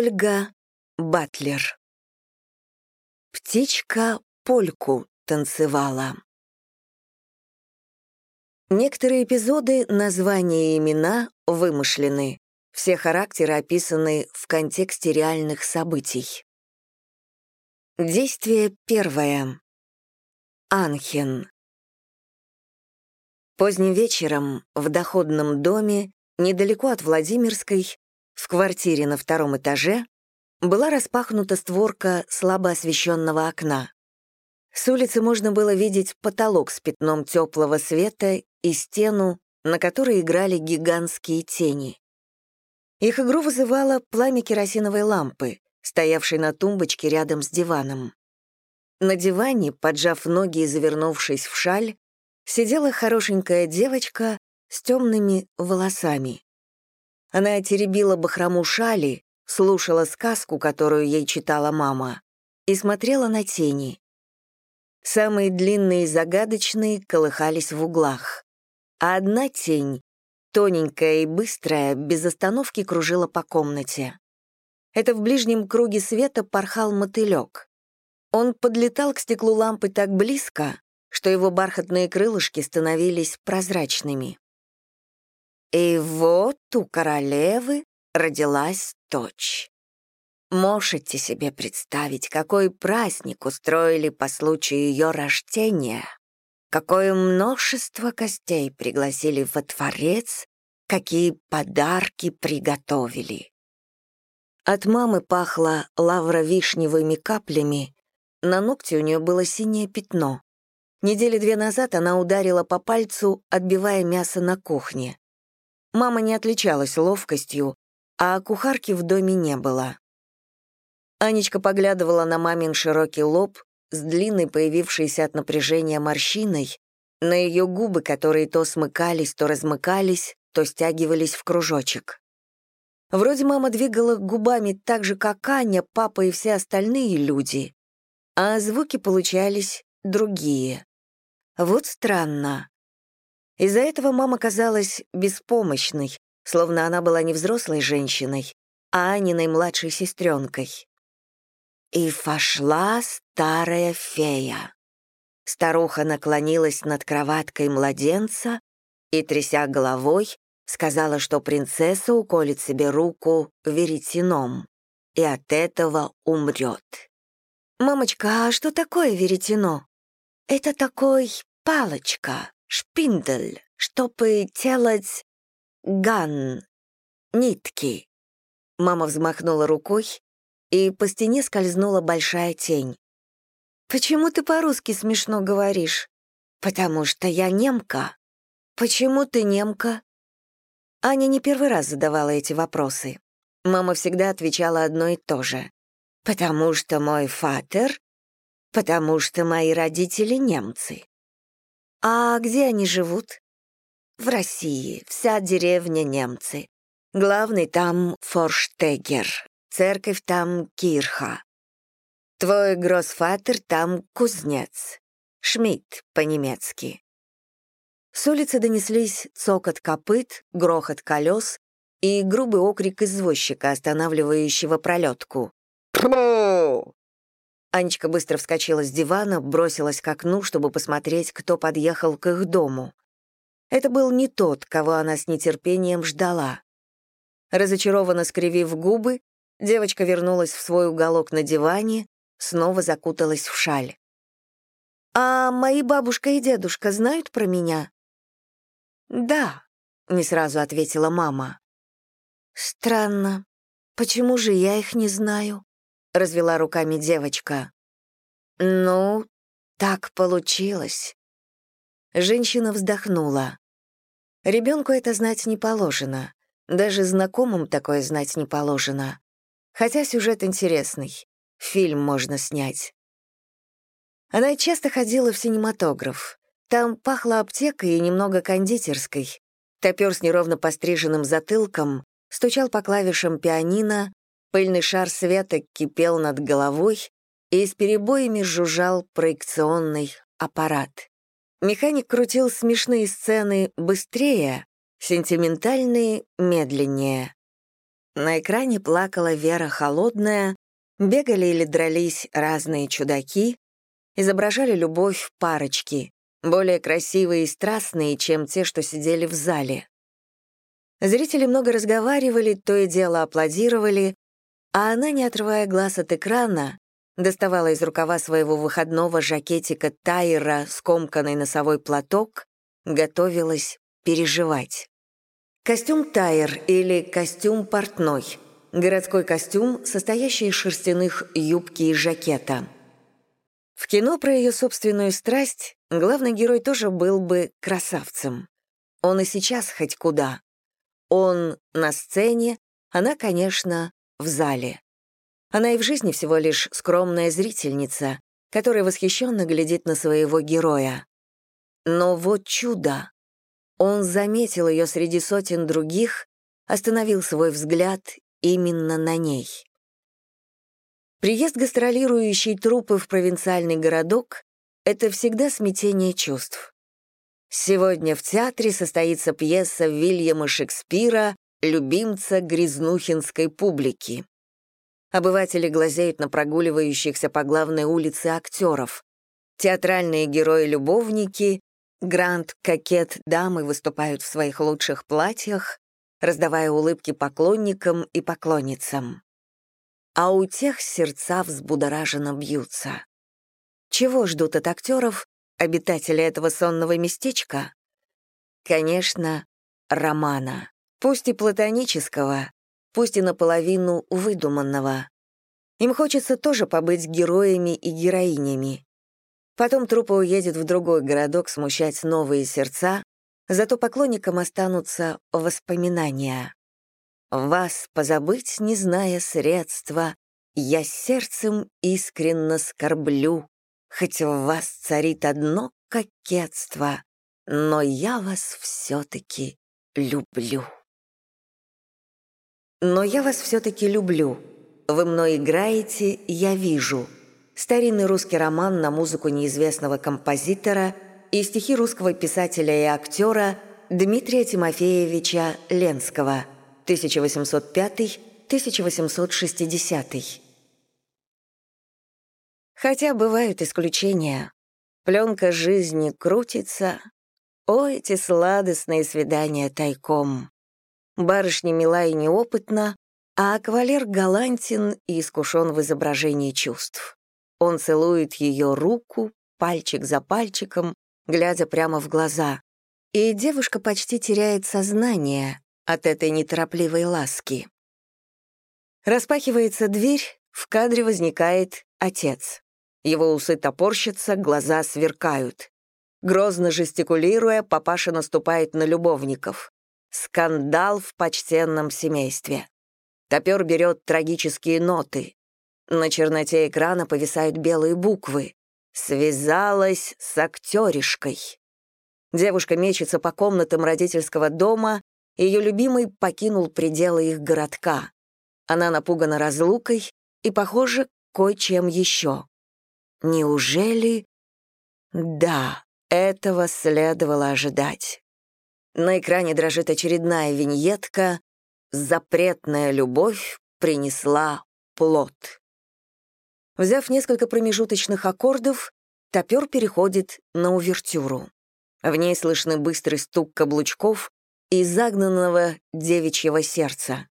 Ольга Батлер. Птичка польку танцевала. Некоторые эпизоды, названия и имена вымышлены. Все характеры описаны в контексте реальных событий. Действие первое. Анхен. Поздним вечером в доходном доме, недалеко от Владимирской, в квартире на втором этаже, была распахнута створка слабо освещенного окна. С улицы можно было видеть потолок с пятном теплого света и стену, на которой играли гигантские тени. Их игру вызывало пламя керосиновой лампы, стоявшей на тумбочке рядом с диваном. На диване, поджав ноги и завернувшись в шаль, сидела хорошенькая девочка с темными волосами. Она теребила бахрому шали, слушала сказку, которую ей читала мама, и смотрела на тени. Самые длинные и загадочные колыхались в углах, а одна тень, тоненькая и быстрая, без остановки кружила по комнате. Это в ближнем круге света порхал мотылек. Он подлетал к стеклу лампы так близко, что его бархатные крылышки становились прозрачными. И вот у королевы родилась дочь. Можете себе представить, какой праздник устроили по случаю ее рождения? Какое множество гостей пригласили во дворец, какие подарки приготовили. От мамы пахло лавровишневыми каплями, на ногте у нее было синее пятно. Недели две назад она ударила по пальцу, отбивая мясо на кухне. Мама не отличалась ловкостью, а кухарки в доме не было. Анечка поглядывала на мамин широкий лоб с длинной появившейся от напряжения морщиной, на ее губы, которые то смыкались, то размыкались, то стягивались в кружочек. Вроде мама двигала губами так же, как Аня, папа и все остальные люди, а звуки получались другие. Вот странно. Из-за этого мама казалась беспомощной, словно она была не взрослой женщиной, а Аниной младшей сестренкой. И вошла старая фея. Старуха наклонилась над кроваткой младенца и, тряся головой, сказала, что принцесса уколет себе руку веретеном и от этого умрет. «Мамочка, а что такое веретено?» «Это такой палочка, шпиндель, чтобы делать ган, нитки». Мама взмахнула рукой, и по стене скользнула большая тень. «Почему ты по-русски смешно говоришь?» «Потому что я немка». «Почему ты немка?» Аня не первый раз задавала эти вопросы. Мама всегда отвечала одно и то же. «Потому что мой фатер потому что мои родители немцы. А где они живут? В России, вся деревня немцы. Главный там Форштегер, церковь там Кирха. Твой гроссфатер там кузнец. Шмидт по-немецки. С улицы донеслись цокот копыт, грохот колес и грубый окрик извозчика, останавливающего пролетку. «Пфу! Анечка быстро вскочила с дивана, бросилась к окну, чтобы посмотреть, кто подъехал к их дому. Это был не тот, кого она с нетерпением ждала. Разочарованно скривив губы, девочка вернулась в свой уголок на диване, снова закуталась в шаль. «А мои бабушка и дедушка знают про меня?» «Да», — не сразу ответила мама. «Странно. Почему же я их не знаю?» — развела руками девочка. «Ну, так получилось». Женщина вздохнула. Ребенку это знать не положено. Даже знакомым такое знать не положено. Хотя сюжет интересный. Фильм можно снять. Она часто ходила в синематограф. Там пахло аптекой и немного кондитерской. Топер с неровно постриженным затылком стучал по клавишам пианино, Пыльный шар света кипел над головой, и с перебоями жужжал проекционный аппарат. Механик крутил смешные сцены быстрее, сентиментальные — медленнее. На экране плакала Вера Холодная, бегали или дрались разные чудаки, изображали любовь парочки, более красивые и страстные, чем те, что сидели в зале. Зрители много разговаривали, то и дело аплодировали, а она, не отрывая глаз от экрана, доставала из рукава своего выходного жакетика Тайра скомканный носовой платок, готовилась переживать. Костюм Тайр или костюм портной — городской костюм, состоящий из шерстяных юбки и жакета. В кино про ее собственную страсть главный герой тоже был бы красавцем. Он и сейчас хоть куда. Он на сцене, она, конечно, в зале. Она и в жизни всего лишь скромная зрительница, которая восхищенно глядит на своего героя. Но вот чудо! Он заметил ее среди сотен других, остановил свой взгляд именно на ней. Приезд гастролирующей труппы в провинциальный городок — это всегда смятение чувств. Сегодня в театре состоится пьеса Вильяма Шекспира «Любимца грязнухинской публики». Обыватели глазеют на прогуливающихся по главной улице актеров. Театральные герои-любовники, грант, кокет, дамы выступают в своих лучших платьях, раздавая улыбки поклонникам и поклонницам. А у тех сердца взбудораженно бьются. Чего ждут от актеров обитатели этого сонного местечка? Конечно, романа, пусть и платонического, пусть и наполовину выдуманного. Им хочется тоже побыть героями и героинями. Потом труппа уедет в другой городок смущать новые сердца, зато поклонникам останутся воспоминания. Вас позабыть, не зная средства, я сердцем искренно скорблю, хоть в вас царит одно кокетство, но я вас все-таки люблю. Но я вас все-таки люблю. Вы мной играете, я вижу. Старинный русский роман на музыку неизвестного композитора и стихи русского писателя и актера Дмитрия Тимофеевича Ленского, 1805-1860. Хотя бывают исключения. Пленка жизни крутится. О, эти сладостные свидания тайком. Барышня мила и неопытна, а кавалер галантен и искушен в изображении чувств. Он целует ее руку, пальчик за пальчиком, глядя прямо в глаза. И девушка почти теряет сознание от этой неторопливой ласки. Распахивается дверь, в кадре возникает отец. Его усы топорщатся, глаза сверкают. Грозно жестикулируя, папаша наступает на любовников. Скандал в почтенном семействе. Топер берет трагические ноты. На черноте экрана повисают белые буквы. «Связалась с актеришкой». Девушка мечется по комнатам родительского дома, ее любимый покинул пределы их городка. Она напугана разлукой и, похоже, кое-чем еще. Неужели... Да, этого следовало ожидать. На экране дрожит очередная виньетка «Запретная любовь принесла плод». Взяв несколько промежуточных аккордов, топер переходит на увертюру. В ней слышны быстрый стук каблучков и загнанного девичьего сердца.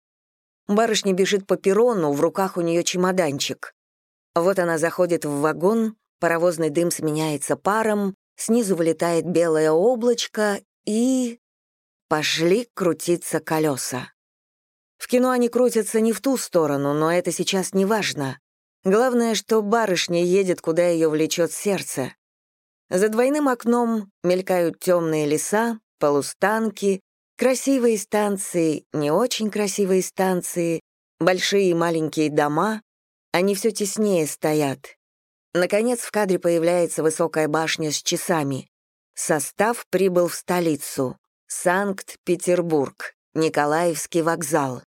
Барышня бежит по перрону, в руках у нее чемоданчик. Вот она заходит в вагон, паровозный дым сменяется паром, снизу вылетает белое облачко и... Пошли крутиться колеса. В кино они крутятся не в ту сторону, но это сейчас не важно. Главное, что барышня едет, куда ее влечет сердце. За двойным окном мелькают темные леса, полустанки, красивые станции, не очень красивые станции, большие и маленькие дома. Они все теснее стоят. Наконец в кадре появляется высокая башня с часами. Состав прибыл в столицу. Санкт-Петербург, Николаевский вокзал.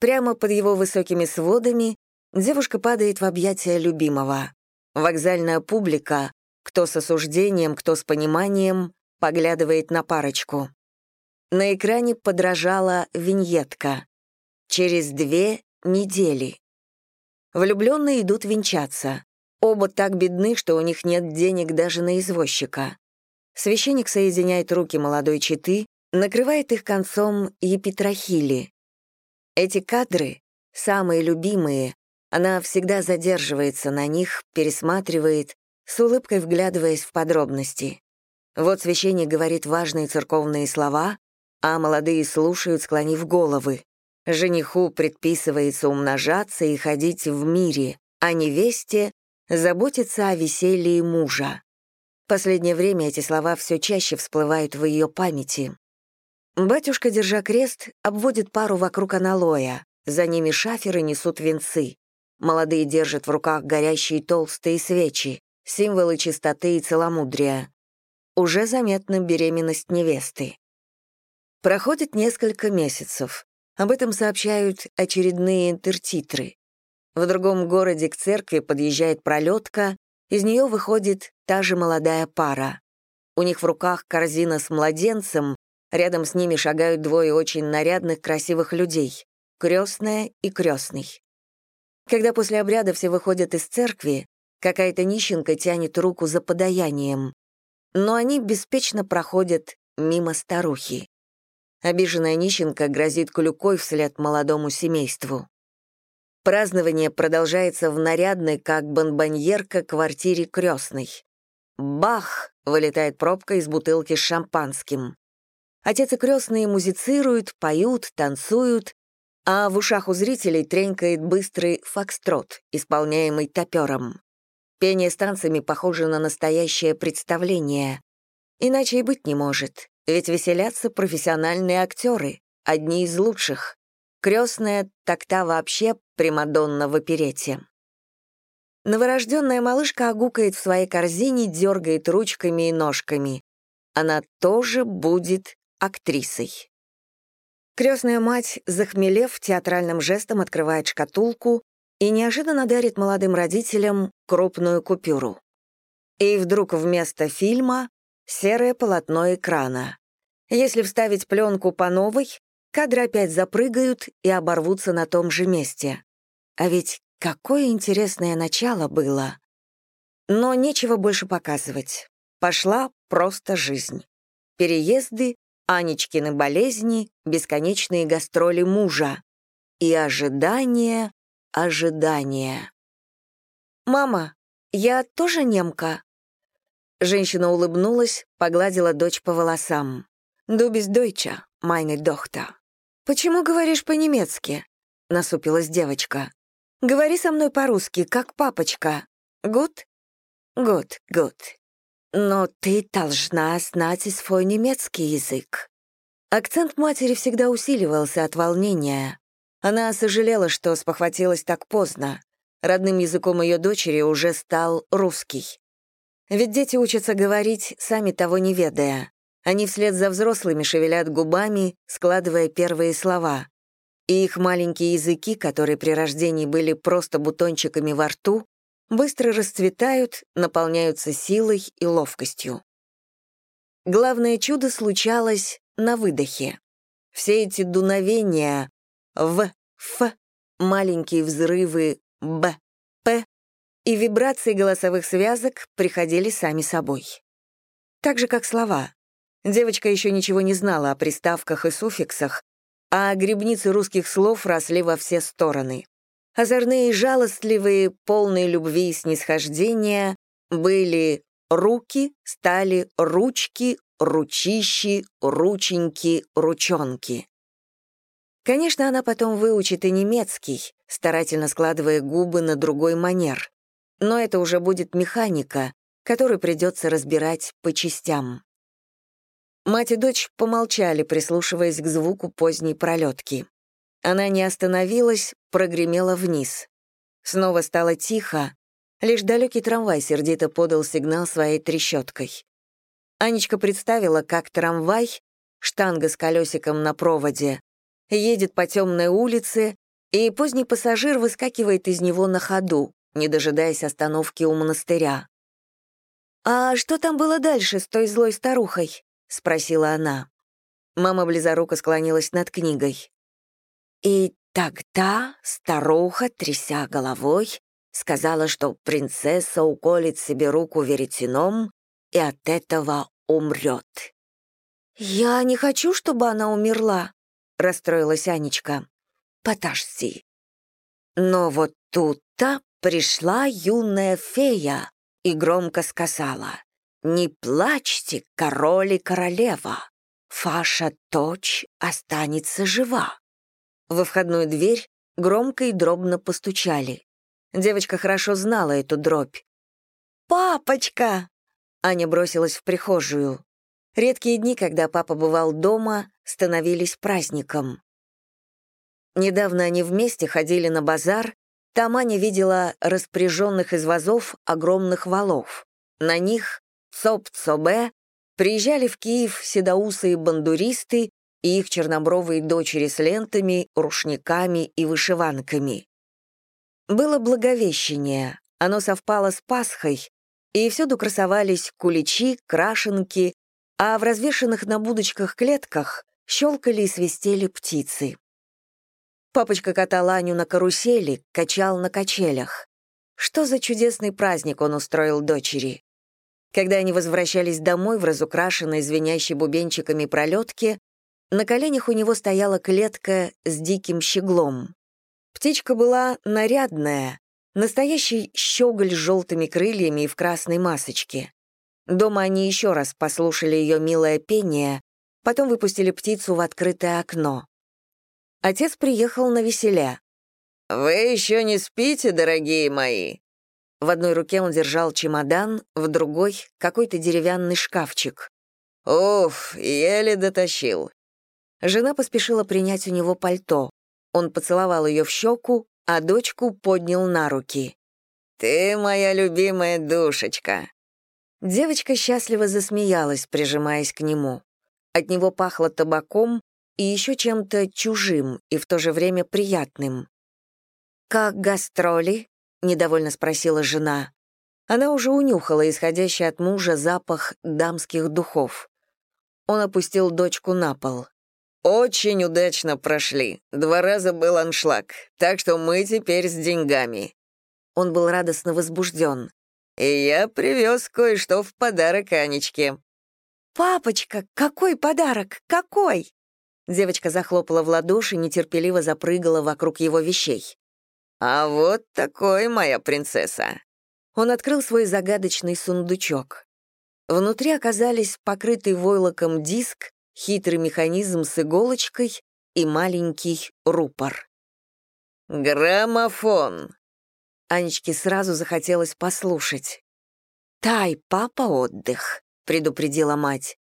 Прямо под его высокими сводами девушка падает в объятия любимого. Вокзальная публика, кто с осуждением, кто с пониманием, поглядывает на парочку. На экране подражала виньетка. через две недели. Влюбленные идут венчаться. Оба так бедны, что у них нет денег даже на извозчика. Священник соединяет руки молодой четы, накрывает их концом епитрахили. Эти кадры, самые любимые, она всегда задерживается на них, пересматривает, с улыбкой вглядываясь в подробности. Вот священник говорит важные церковные слова, а молодые слушают, склонив головы. Жениху предписывается умножаться и ходить в мире, а невесте — заботиться о веселье мужа. Последнее время эти слова все чаще всплывают в ее памяти. Батюшка, держа крест, обводит пару вокруг аналоя. За ними шаферы несут венцы. Молодые держат в руках горящие толстые свечи, символы чистоты и целомудрия. Уже заметна беременность невесты. Проходит несколько месяцев. Об этом сообщают очередные интертитры. В другом городе к церкви подъезжает пролетка, из нее выходит та же молодая пара. У них в руках корзина с младенцем, рядом с ними шагают двое очень нарядных, красивых людей — крестная и крестный. Когда после обряда все выходят из церкви, какая-то нищенка тянет руку за подаянием. Но они беспечно проходят мимо старухи. Обиженная нищенка грозит клюкой вслед молодому семейству. Празднование продолжается в нарядной, как бонбоньерка, квартире крестной. Бах! вылетает пробка из бутылки с шампанским. Отец и крестные музицируют, поют, танцуют, а в ушах у зрителей тренькает быстрый фокстрот, исполняемый топером. Пение с танцами похоже на настоящее представление. Иначе и быть не может. Ведь веселятся профессиональные актеры, одни из лучших. Крестная так та вообще Примадонна в оперете. Новорожденная малышка огукает в своей корзине, дергает ручками и ножками. Она тоже будет актрисой. Крестная мать, захмелев, театральным жестом открывает шкатулку и неожиданно дарит молодым родителям крупную купюру. И вдруг вместо фильма серое полотно экрана. Если вставить пленку по новой, кадры опять запрыгают и оборвутся на том же месте. А ведь какое интересное начало было. Но нечего больше показывать. Пошла просто жизнь. Переезды, Анечкины болезни, бесконечные гастроли мужа. И ожидание, ожидание. «Мама, я тоже немка?» Женщина улыбнулась, погладила дочь по волосам. «Du bist Deutsche, meine Tochter». «Почему говоришь по-немецки?» — насупилась девочка. «Говори со мной по-русски, как папочка. Gut?» «Gut, gut. Но ты должна знать свой немецкий язык». Акцент матери всегда усиливался от волнения. Она сожалела, что спохватилась так поздно. Родным языком ее дочери уже стал русский. Ведь дети учатся говорить, сами того не ведая. Они вслед за взрослыми шевелят губами, складывая первые слова. И их маленькие языки, которые при рождении были просто бутончиками во рту, быстро расцветают, наполняются силой и ловкостью. Главное чудо случалось на выдохе. Все эти дуновения «в», «ф», маленькие взрывы «б», «п» и вибрации голосовых связок приходили сами собой. Так же, как слова. Девочка еще ничего не знала о приставках и суффиксах, а грибницы русских слов росли во все стороны. Озорные и жалостливые, полные любви и снисхождения были руки, стали ручки, ручищи, рученьки, ручонки. Конечно, она потом выучит и немецкий, старательно складывая губы на другой манер. Но это уже будет механика, которую придется разбирать по частям. Мать и дочь помолчали, прислушиваясь к звуку поздней пролетки. Она не остановилась, прогремела вниз. Снова стало тихо, лишь далекий трамвай сердито подал сигнал своей трещоткой. Анечка представила, как трамвай, штанга с колесиком на проводе, едет по темной улице, и поздний пассажир выскакивает из него на ходу, не дожидаясь остановки у монастыря. «А что там было дальше с той злой старухой?» — спросила она. Мама близоруко склонилась над книгой. «И Тогда старуха, тряся головой, сказала, что принцесса уколет себе руку веретеном и от этого умрет. «Я не хочу, чтобы она умерла», — расстроилась Анечка. «Подожди». Но вот тут-то пришла юная фея и громко сказала, «Не плачьте, король и королева, ваша дочь останется жива». Во входную дверь громко и дробно постучали. Девочка хорошо знала эту дробь. «Папочка!» Аня бросилась в прихожую. Редкие дни, когда папа бывал дома, становились праздником. Недавно они вместе ходили на базар, там Аня видела распряженных из вазов огромных валов. На них, цоп-цобе, приезжали в Киев седоусые бандуристы и их чернобровые дочери с лентами, рушниками и вышиванками. Было Благовещение, оно совпало с Пасхой, и всюду красовались куличи, крашенки, а в развешанных на будочках клетках щелкали и свистели птицы. Папочка катал Аню на карусели, качал на качелях. Что за чудесный праздник он устроил дочери? Когда они возвращались домой в разукрашенной, звенящей бубенчиками пролетке, на коленях у него стояла клетка с диким щеглом. Птичка была нарядная, настоящий щеголь с желтыми крыльями и в красной масочке. Дома они еще раз послушали ее милое пение, потом выпустили птицу в открытое окно. Отец приехал на веселе. «Вы еще не спите, дорогие мои?» В одной руке он держал чемодан, в другой — какой-то деревянный шкафчик. «Уф, еле дотащил. Жена поспешила принять у него пальто. Он поцеловал ее в щеку, а дочку поднял на руки. «Ты моя любимая душечка». Девочка счастливо засмеялась, прижимаясь к нему. От него пахло табаком и еще чем-то чужим и в то же время приятным. «Как гастроли?» — недовольно спросила жена. Она уже унюхала исходящий от мужа запах дамских духов. Он опустил дочку на пол. Очень удачно прошли. Два раза был аншлаг, так что мы теперь с деньгами». Он был радостно возбужден. «И я привез кое-что в подарок Анечке». «Папочка, какой подарок? Какой?» Девочка захлопала в ладоши, нетерпеливо запрыгала вокруг его вещей. «А вот такой, моя принцесса». Он открыл свой загадочный сундучок. Внутри оказались покрытый войлоком диск хитрый механизм с иголочкой и маленький рупор. «Граммофон!» Анечке сразу захотелось послушать. «Тай, папа, отдых», — предупредила мать.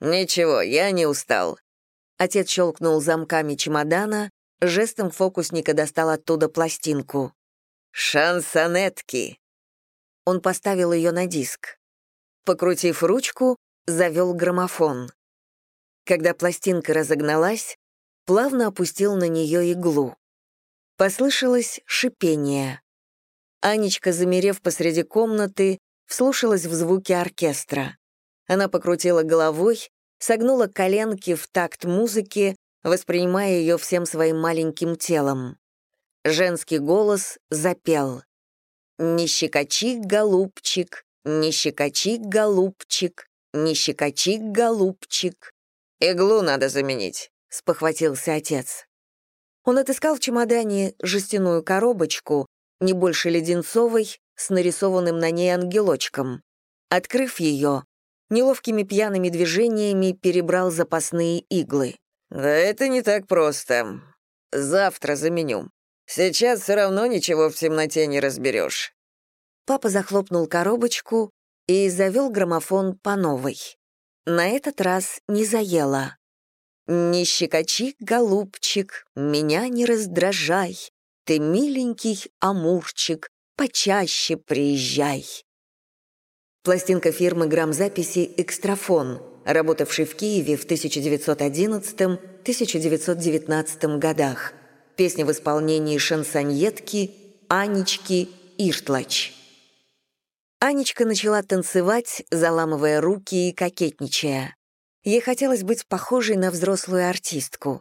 «Ничего, я не устал». Отец щелкнул замками чемодана, жестом фокусника достал оттуда пластинку. «Шансонетки». Он поставил ее на диск. Покрутив ручку, завел граммофон. Когда пластинка разогналась, плавно опустил на нее иглу. Послышалось шипение. Анечка, замерев посреди комнаты, вслушалась в звуки оркестра. Она покрутила головой, согнула коленки в такт музыки, воспринимая ее всем своим маленьким телом. Женский голос запел. «Не щекочи, голубчик, не щекочи, голубчик, не щекочи, голубчик». «Иглу надо заменить», — спохватился отец. Он отыскал в чемодане жестяную коробочку, не больше леденцовой, с нарисованным на ней ангелочком. Открыв ее, неловкими пьяными движениями перебрал запасные иглы. «Да это не так просто. Завтра заменю. Сейчас все равно ничего в темноте не разберешь». Папа захлопнул коробочку и завел граммофон по новой. На этот раз не заела. «Не щекочи, голубчик, меня не раздражай, ты миленький амурчик, почаще приезжай». Пластинка фирмы грамзаписи «Экстрафон», работавшей в Киеве в 1911-1919 годах. Песня в исполнении шансоньетки Анечки Иртлач. Анечка начала танцевать, заламывая руки и кокетничая. Ей хотелось быть похожей на взрослую артистку.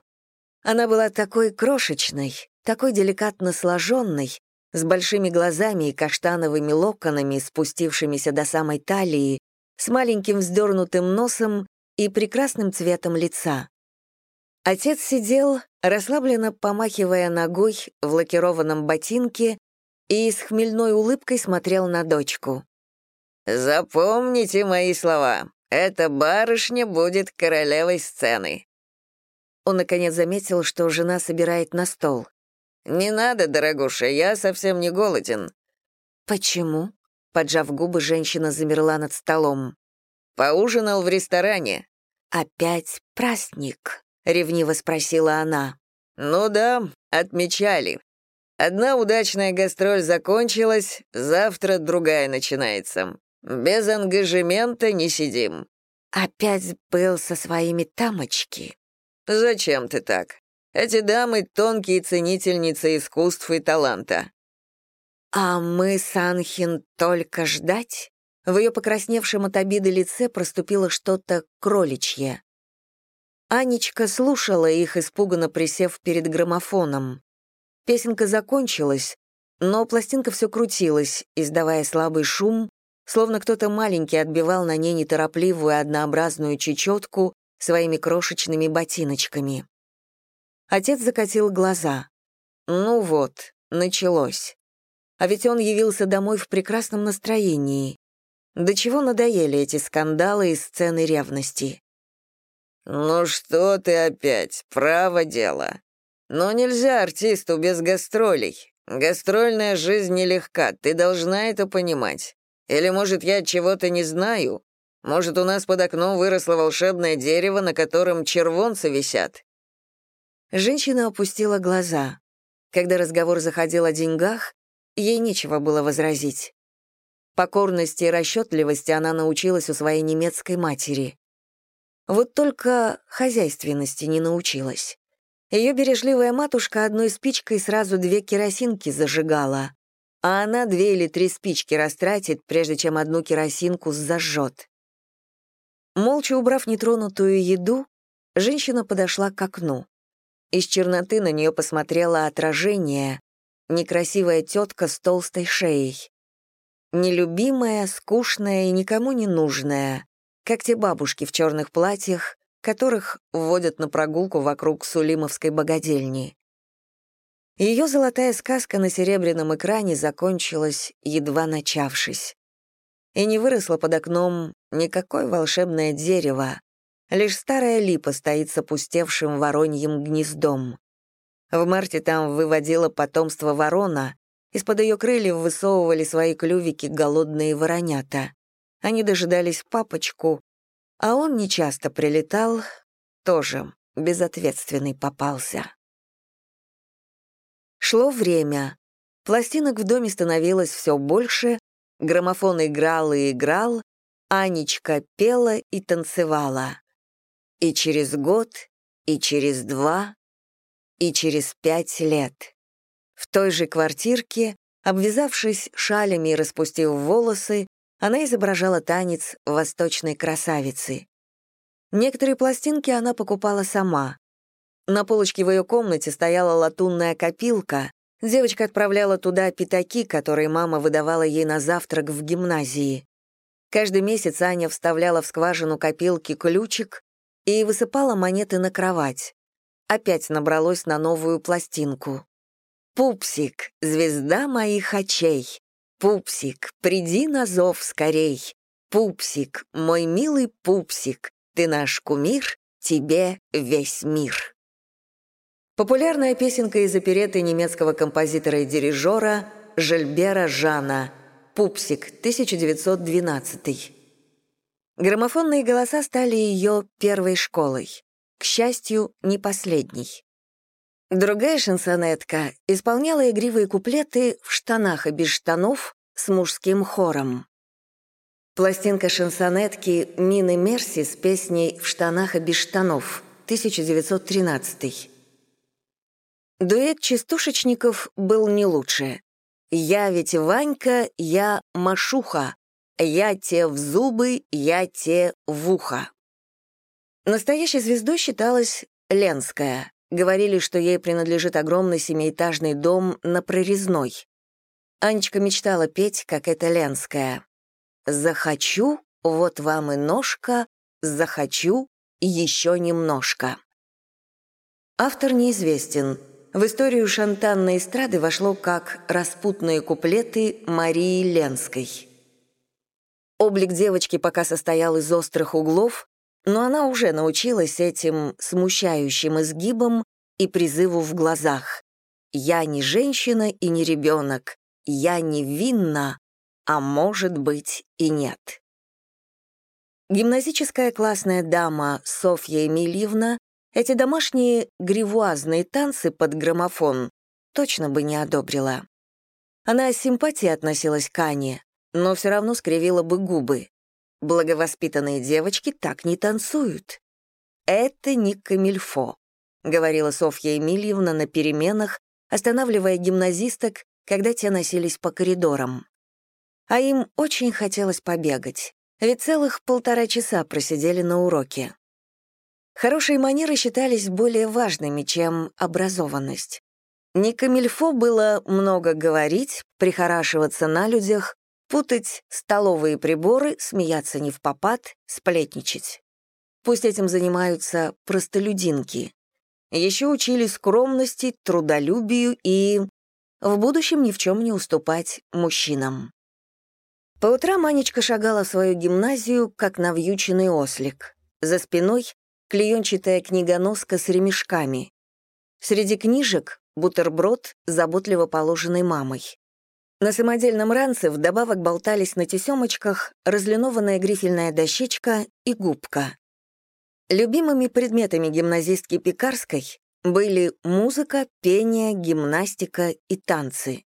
Она была такой крошечной, такой деликатно сложенной, с большими глазами и каштановыми локонами, спустившимися до самой талии, с маленьким вздернутым носом и прекрасным цветом лица. Отец сидел, расслабленно помахивая ногой в лакированном ботинке и с хмельной улыбкой смотрел на дочку. «Запомните мои слова. Эта барышня будет королевой сцены». Он, наконец, заметил, что жена собирает на стол. «Не надо, дорогуша, я совсем не голоден». «Почему?» Поджав губы, женщина замерла над столом. «Поужинал в ресторане». «Опять праздник?» — ревниво спросила она. «Ну да, отмечали. Одна удачная гастроль закончилась, завтра другая начинается. Без ангажемента не сидим». «Опять был со своими тамочки?» «Зачем ты так? Эти дамы — тонкие ценительницы искусств и таланта». «А мы, Санхин, только ждать?» В ее покрасневшем от обиды лице проступило что-то кроличье. Анечка слушала их, испуганно присев перед граммофоном. Песенка закончилась, но пластинка все крутилась, издавая слабый шум, словно кто-то маленький отбивал на ней неторопливую однообразную чечетку своими крошечными ботиночками. Отец закатил глаза. Ну вот, началось. А ведь он явился домой в прекрасном настроении. До чего надоели эти скандалы и сцены ревности. «Ну что ты опять, право дело. Но нельзя артисту без гастролей. Гастрольная жизнь нелегка, ты должна это понимать. Или, может, я чего-то не знаю? Может, у нас под окном выросло волшебное дерево, на котором червонцы висят?» Женщина опустила глаза. Когда разговор заходил о деньгах, ей нечего было возразить. Покорности и расчетливости она научилась у своей немецкой матери. Вот только хозяйственности не научилась. Ее бережливая матушка одной спичкой сразу две керосинки зажигала, а она две или три спички растратит, прежде чем одну керосинку зажжет. Молча убрав нетронутую еду, женщина подошла к окну. Из черноты на нее посмотрело отражение, некрасивая тетка с толстой шеей. Нелюбимая, скучная и никому не нужная, как те бабушки в черных платьях, которых вводят на прогулку вокруг Сулимовской богадельни. Ее золотая сказка на серебряном экране закончилась, едва начавшись. И не выросло под окном никакое волшебное дерево, лишь старая липа стоит с опустевшим вороньим гнездом. В марте там выводила потомство ворона, из-под ее крыльев высовывали свои клювики голодные воронята. Они дожидались папочку, а он нечасто прилетал, тоже безответственный попался. Шло время. Пластинок в доме становилось все больше, граммофон играл и играл, Анечка пела и танцевала. И через год, и через два, и через пять лет. В той же квартирке, обвязавшись шалями и распустив волосы, она изображала танец восточной красавицы. Некоторые пластинки она покупала сама. На полочке в ее комнате стояла латунная копилка. Девочка отправляла туда пятаки, которые мама выдавала ей на завтрак в гимназии. Каждый месяц Аня вставляла в скважину копилки ключик и высыпала монеты на кровать. Опять набралось на новую пластинку. «Пупсик, звезда моих очей, Пупсик, приди на зов скорей. Пупсик, мой милый пупсик, ты наш кумир, тебе весь мир. Популярная песенка из опереты немецкого композитора и дирижера Жильбера Жана «Пупсик», 1912. Граммофонные голоса стали ее первой школой. К счастью, не последней. Другая шансонетка исполняла игривые куплеты в штанах и без штанов с мужским хором. Пластинка шансонетки Мины Мерси с песней «В штанах и без штанов» 1913. Дуэт частушечников был не лучше. «Я ведь Ванька, я Машуха, я те в зубы, я те в ухо». Настоящей звездой считалась Ленская. говорили, что ей принадлежит огромный семиэтажный дом на Прорезной. Анечка мечтала петь, как эта Ленская. «Захочу, вот вам и ножка, захочу, еще немножко». Автор неизвестен. В историю шантанной эстрады вошло как «Распутные куплеты Марии Ленской». Облик девочки пока состоял из острых углов, но она уже научилась этим смущающим изгибам и призыву в глазах. «Я не женщина и не ребенок, я невинна, а может быть и нет». Гимназическая классная дама Софья Емельевна эти домашние гривуазные танцы под граммофон точно бы не одобрила. Она с симпатией относилась к Ане, но все равно скривила бы губы. Благовоспитанные девочки так не танцуют. Это не камильфо, говорила Софья Емельевна на переменах, останавливая гимназисток, когда те носились по коридорам. А им очень хотелось побегать, ведь целых полтора часа просидели на уроке. Хорошие манеры считались более важными, чем образованность. Не камильфо было много говорить, прихорашиваться на людях, путать столовые приборы, смеяться не в попад, сплетничать. Пусть этим занимаются простолюдинки. Еще учили скромности, трудолюбию и в будущем ни в чем не уступать мужчинам. По утрам Анечка шагала в свою гимназию, как навьюченный ослик. За спиной — клеенчатая книгоноска с ремешками. Среди книжек — бутерброд, заботливо положенный мамой. На самодельном ранце вдобавок болтались на тесемочках разлинованная грифельная дощечка и губка. Любимыми предметами гимназистки Пекарской были музыка, пение, гимнастика и танцы.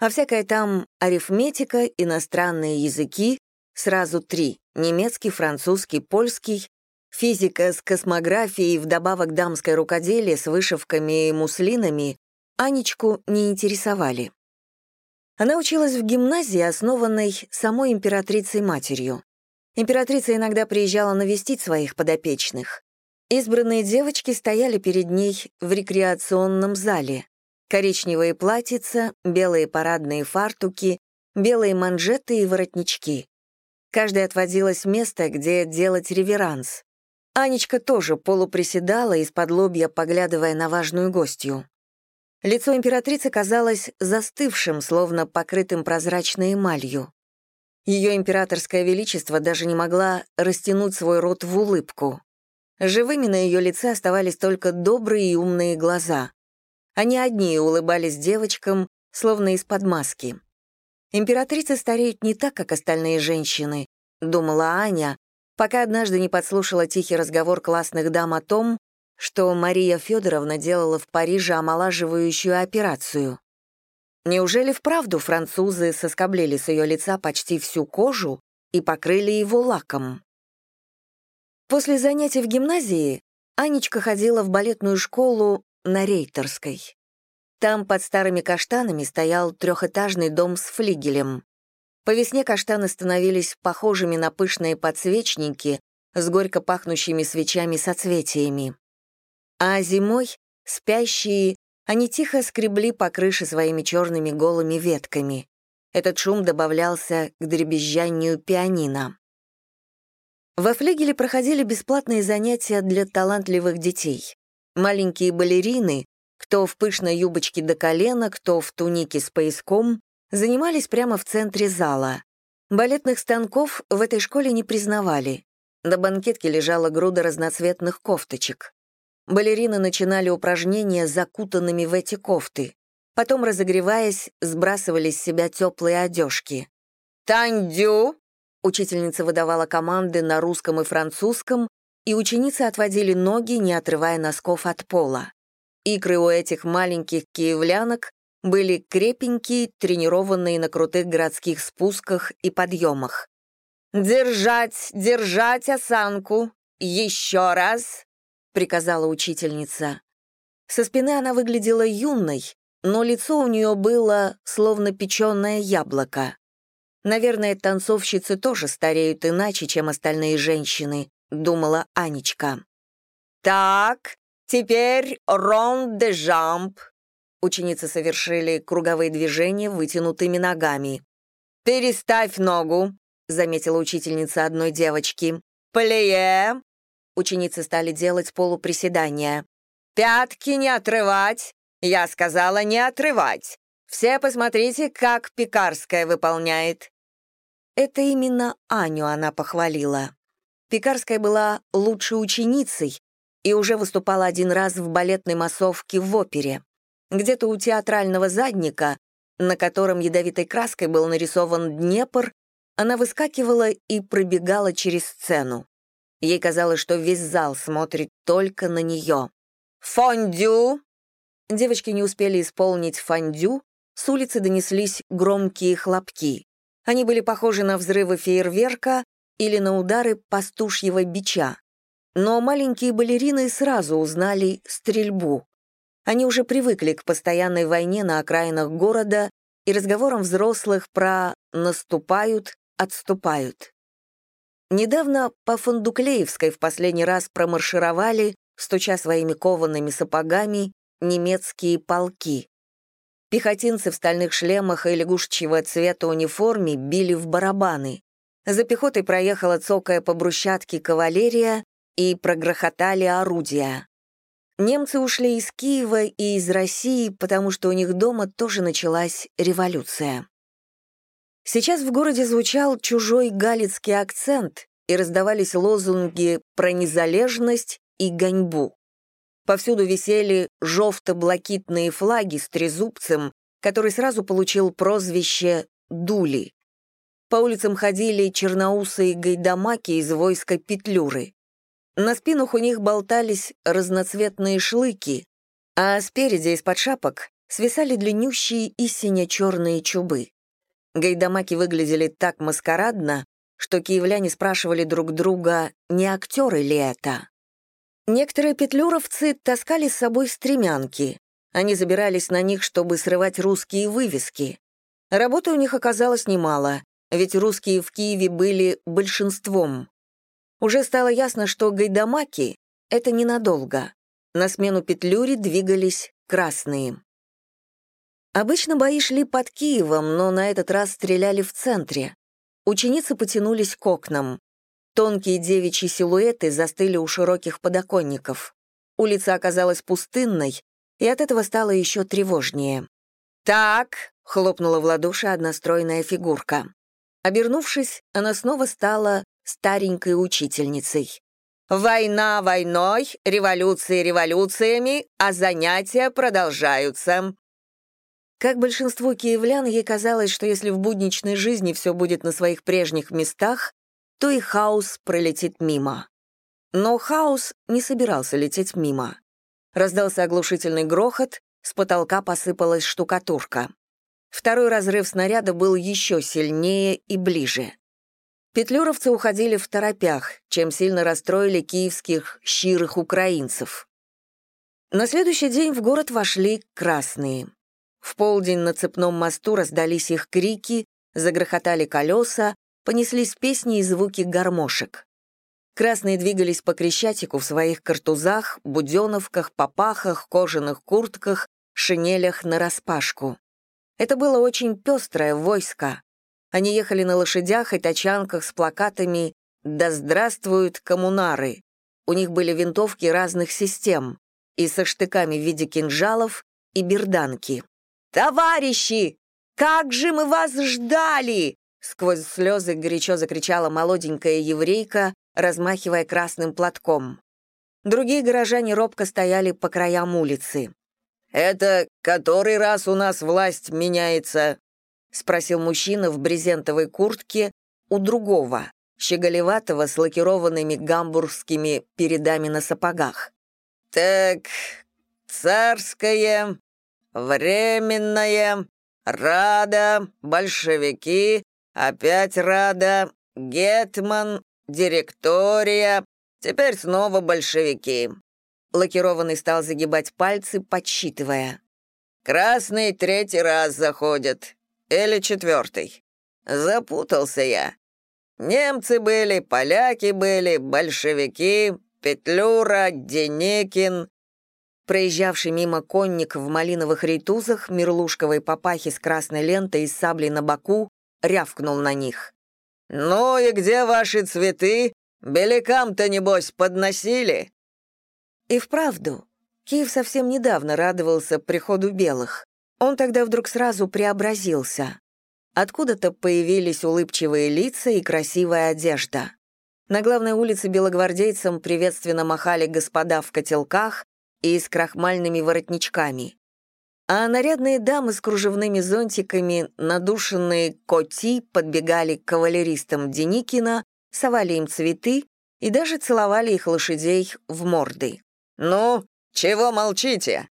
А всякая там арифметика, иностранные языки, сразу три — немецкий, французский, польский, физика с космографией, вдобавок дамское рукоделие с вышивками и муслинами Анечку не интересовали. Она училась в гимназии, основанной самой императрицей-матерью. Императрица иногда приезжала навестить своих подопечных. Избранные девочки стояли перед ней в рекреационном зале. Коричневые платьица, белые парадные фартуки, белые манжеты и воротнички. Каждой отводилось место, где делать реверанс. Анечка тоже полуприседала, из-под лобья поглядывая на важную гостью. Лицо императрицы казалось застывшим, словно покрытым прозрачной эмалью. Ее императорское величество даже не могла растянуть свой рот в улыбку. Живыми на ее лице оставались только добрые и умные глаза. Они одни улыбались девочкам, словно из-под маски. Императрицы стареют не так, как остальные женщины, думала Аня, пока однажды не подслушала тихий разговор классных дам о том, что Мария Федоровна делала в Париже омолаживающую операцию. Неужели вправду французы соскоблили с ее лица почти всю кожу и покрыли его лаком? После занятий в гимназии Анечка ходила в балетную школу на Рейтерской. Там под старыми каштанами стоял трехэтажный дом с флигелем. По весне каштаны становились похожими на пышные подсвечники с горько пахнущими свечами-соцветиями а зимой, спящие, они тихо скребли по крыше своими черными голыми ветками. Этот шум добавлялся к дребезжанию пианино. Во флигеле проходили бесплатные занятия для талантливых детей. Маленькие балерины, кто в пышной юбочке до колена, кто в тунике с пояском, занимались прямо в центре зала. Балетных станков в этой школе не признавали. На банкетке лежала груда разноцветных кофточек. Балерины начинали упражнения закутанными в эти кофты. Потом, разогреваясь, сбрасывали с себя теплые одежки. «Тандю!» — учительница выдавала команды на русском и французском, и ученицы отводили ноги, не отрывая носков от пола. Икры у этих маленьких киевлянок были крепенькие, тренированные на крутых городских спусках и подъемах. «Держать, держать осанку! Еще раз! — приказала учительница. Со спины она выглядела юной, но лицо у нее было словно печеное яблоко. Наверное, танцовщицы тоже стареют иначе, чем остальные женщины, думала Анечка. Так, Теперь рон де жамп». Ученицы совершили круговые движения вытянутыми ногами. «Переставь ногу», — заметила учительница одной девочки. «Плие». Ученицы стали делать полуприседания. «Пятки не отрывать!» Я сказала не отрывать. Все посмотрите, как Пекарская выполняет. Это именно Аню она похвалила. Пекарская была лучшей ученицей и уже выступала один раз в балетной массовке в опере. Где-то у театрального задника, на котором ядовитой краской был нарисован Днепр, она выскакивала и пробегала через сцену. Ей казалось, что весь зал смотрит только на нее. «Фондю!» Девочки не успели исполнить фондю, с улицы донеслись громкие хлопки. Они были похожи на взрывы фейерверка или на удары пастушьего бича. Но маленькие балерины сразу узнали стрельбу. Они уже привыкли к постоянной войне на окраинах города и разговорам взрослых про «наступают», «отступают». Недавно по Фондуклеевской в последний раз промаршировали, стуча своими коваными сапогами, немецкие полки. Пехотинцы в стальных шлемах и лягушечьего цвета униформе били в барабаны. За пехотой проехала цокая по брусчатке кавалерия и прогрохотали орудия. Немцы ушли из Киева и из России, потому что у них дома тоже началась революция. Сейчас в городе звучал чужой галицкий акцент и раздавались лозунги про незалежность и гоньбу. Повсюду висели жовто-блакитные флаги с трезубцем, который сразу получил прозвище «Дули». По улицам ходили черноусые гайдамаки из войска Петлюры. На спинах у них болтались разноцветные шлыки, а спереди из-под шапок свисали длиннющие и сине-черные чубы. Гайдамаки выглядели так маскарадно, что киевляне спрашивали друг друга, не актеры ли это. Некоторые петлюровцы таскали с собой стремянки. Они забирались на них, чтобы срывать русские вывески. Работы у них оказалось немало, ведь русские в Киеве были большинством. Уже стало ясно, что гайдамаки — это ненадолго. На смену Петлюре двигались красные. Обычно бои шли под Киевом, но на этот раз стреляли в центре. Ученицы потянулись к окнам. Тонкие девичьи силуэты застыли у широких подоконников. Улица оказалась пустынной, и от этого стало еще тревожнее. «Так», — хлопнула в ладоши одна фигурка. Обернувшись, она снова стала старенькой учительницей. «Война войной, революции революциями, а занятия продолжаются». Как большинство киевлян, ей казалось, что если в будничной жизни все будет на своих прежних местах, то и хаос пролетит мимо. Но хаос не собирался лететь мимо. Раздался оглушительный грохот, с потолка посыпалась штукатурка. Второй разрыв снаряда был еще сильнее и ближе. Петлюровцы уходили в торопях, чем сильно расстроили киевских щирых украинцев. На следующий день в город вошли красные. В полдень на цепном мосту раздались их крики, загрохотали колеса, понеслись песни и звуки гармошек. Красные двигались по Крещатику в своих картузах, буденовках, попахах, кожаных куртках, шинелях нараспашку. Это было очень пестрое войско. Они ехали на лошадях и тачанках с плакатами «Да здравствуют коммунары!». У них были винтовки разных систем и со штыками в виде кинжалов и берданки. «Товарищи, как же мы вас ждали!» Сквозь слезы горячо закричала молоденькая еврейка, размахивая красным платком. Другие горожане робко стояли по краям улицы. «Это который раз у нас власть меняется?» — спросил мужчина в брезентовой куртке у другого, щеголеватого с лакированными гамбургскими передами на сапогах. «Так, царское, временное, рада, большевики, Опять Рада, Гетман, директория, теперь снова большевики». Лакированный стал загибать пальцы, подсчитывая. «Красный третий раз заходит. Или четвертый. Запутался я. Немцы были, поляки были, большевики, Петлюра, Деникин. Проезжавший мимо конник в малиновых рейтузах, мерлушковой папахе с красной лентой и саблей на боку, рявкнул на них. «Ну и где ваши цветы? Белякам-то, небось, подносили?» И вправду, Киев совсем недавно радовался приходу белых. Он тогда вдруг сразу преобразился. Откуда-то появились улыбчивые лица и красивая одежда. На главной улице белогвардейцам приветственно махали господа в котелках и с крахмальными воротничками. А нарядные дамы с кружевными зонтиками, надушенные коти, подбегали к кавалеристам Деникина, совали им цветы и даже целовали их лошадей в морды. «Ну, чего молчите?»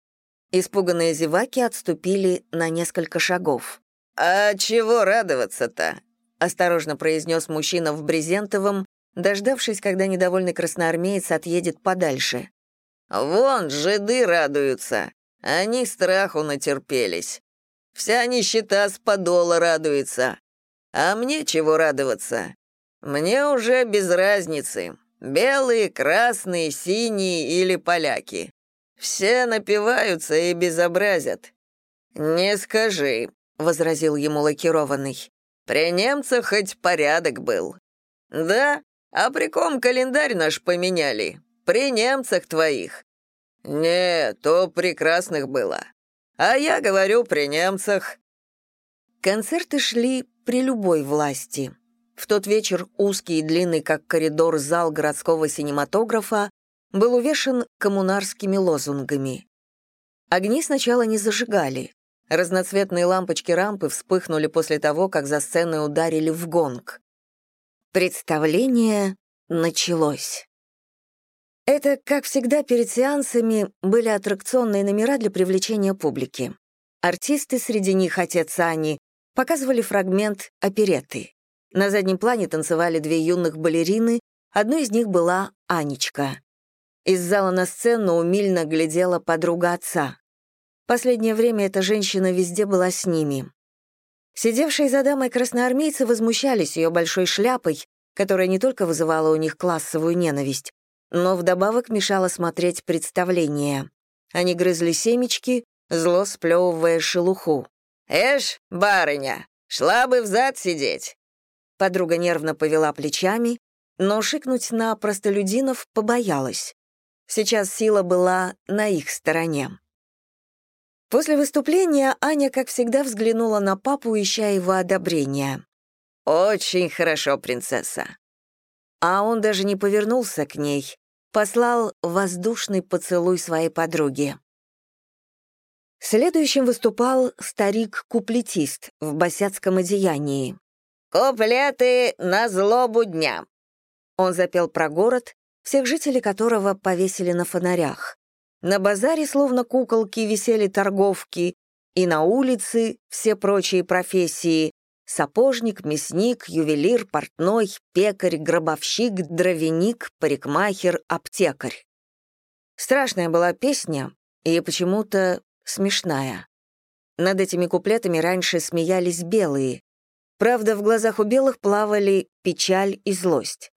Испуганные зеваки отступили на несколько шагов. «А чего радоваться-то?» — осторожно произнес мужчина в брезентовом, дождавшись, когда недовольный красноармеец отъедет подальше. «Вон, жиды радуются. Они страху натерпелись. Вся нищета с подола радуется. А мне чего радоваться? Мне уже без разницы. Белые, красные, синие или поляки. Все напиваются и безобразят. Не скажи, — возразил ему лакированный. «При немцах хоть порядок был». «Да, а при ком календарь наш поменяли? При немцах твоих». «Не, то прекрасных было. А я говорю при немцах». Концерты шли при любой власти. В тот вечер узкий и длинный, как коридор, зал городского синематографа был увешан коммунарскими лозунгами. Огни сначала не зажигали. Разноцветные лампочки рампы вспыхнули после того, как за сценой ударили в гонг. Представление началось. Это, как всегда, перед сеансами были аттракционные номера для привлечения публики. Артисты, среди них отец Ани, показывали фрагмент оперетты. На заднем плане танцевали две юных балерины, одной из них была Анечка. Из зала на сцену умильно глядела подруга отца. Последнее время эта женщина везде была с ними. Сидевшие за дамой красноармейцы возмущались ее большой шляпой, которая не только вызывала у них классовую ненависть, но вдобавок мешала смотреть представление. Они грызли семечки, зло сплевывая шелуху. «Эш, барыня, шла бы взад сидеть!» Подруга нервно повела плечами, но шикнуть на простолюдинов побоялась. Сейчас сила была на их стороне. После выступления Аня, как всегда, взглянула на папу, ища его одобрения. «Очень хорошо, принцесса». А он даже не повернулся к ней, послал воздушный поцелуй своей подруге. Следующим выступал старик-куплетист в босяцком одеянии. «Куплеты на злобу дня». Он запел про город, всех жителей которого повесили на фонарях. На базаре, словно куколки, висели торговки, и на улице все прочие профессии — сапожник, мясник, ювелир, портной, пекарь, гробовщик, дровяник, парикмахер, аптекарь. Страшная была песня и почему-то смешная. Над этими куплетами раньше смеялись белые. Правда, в глазах у белых плавали печаль и злость.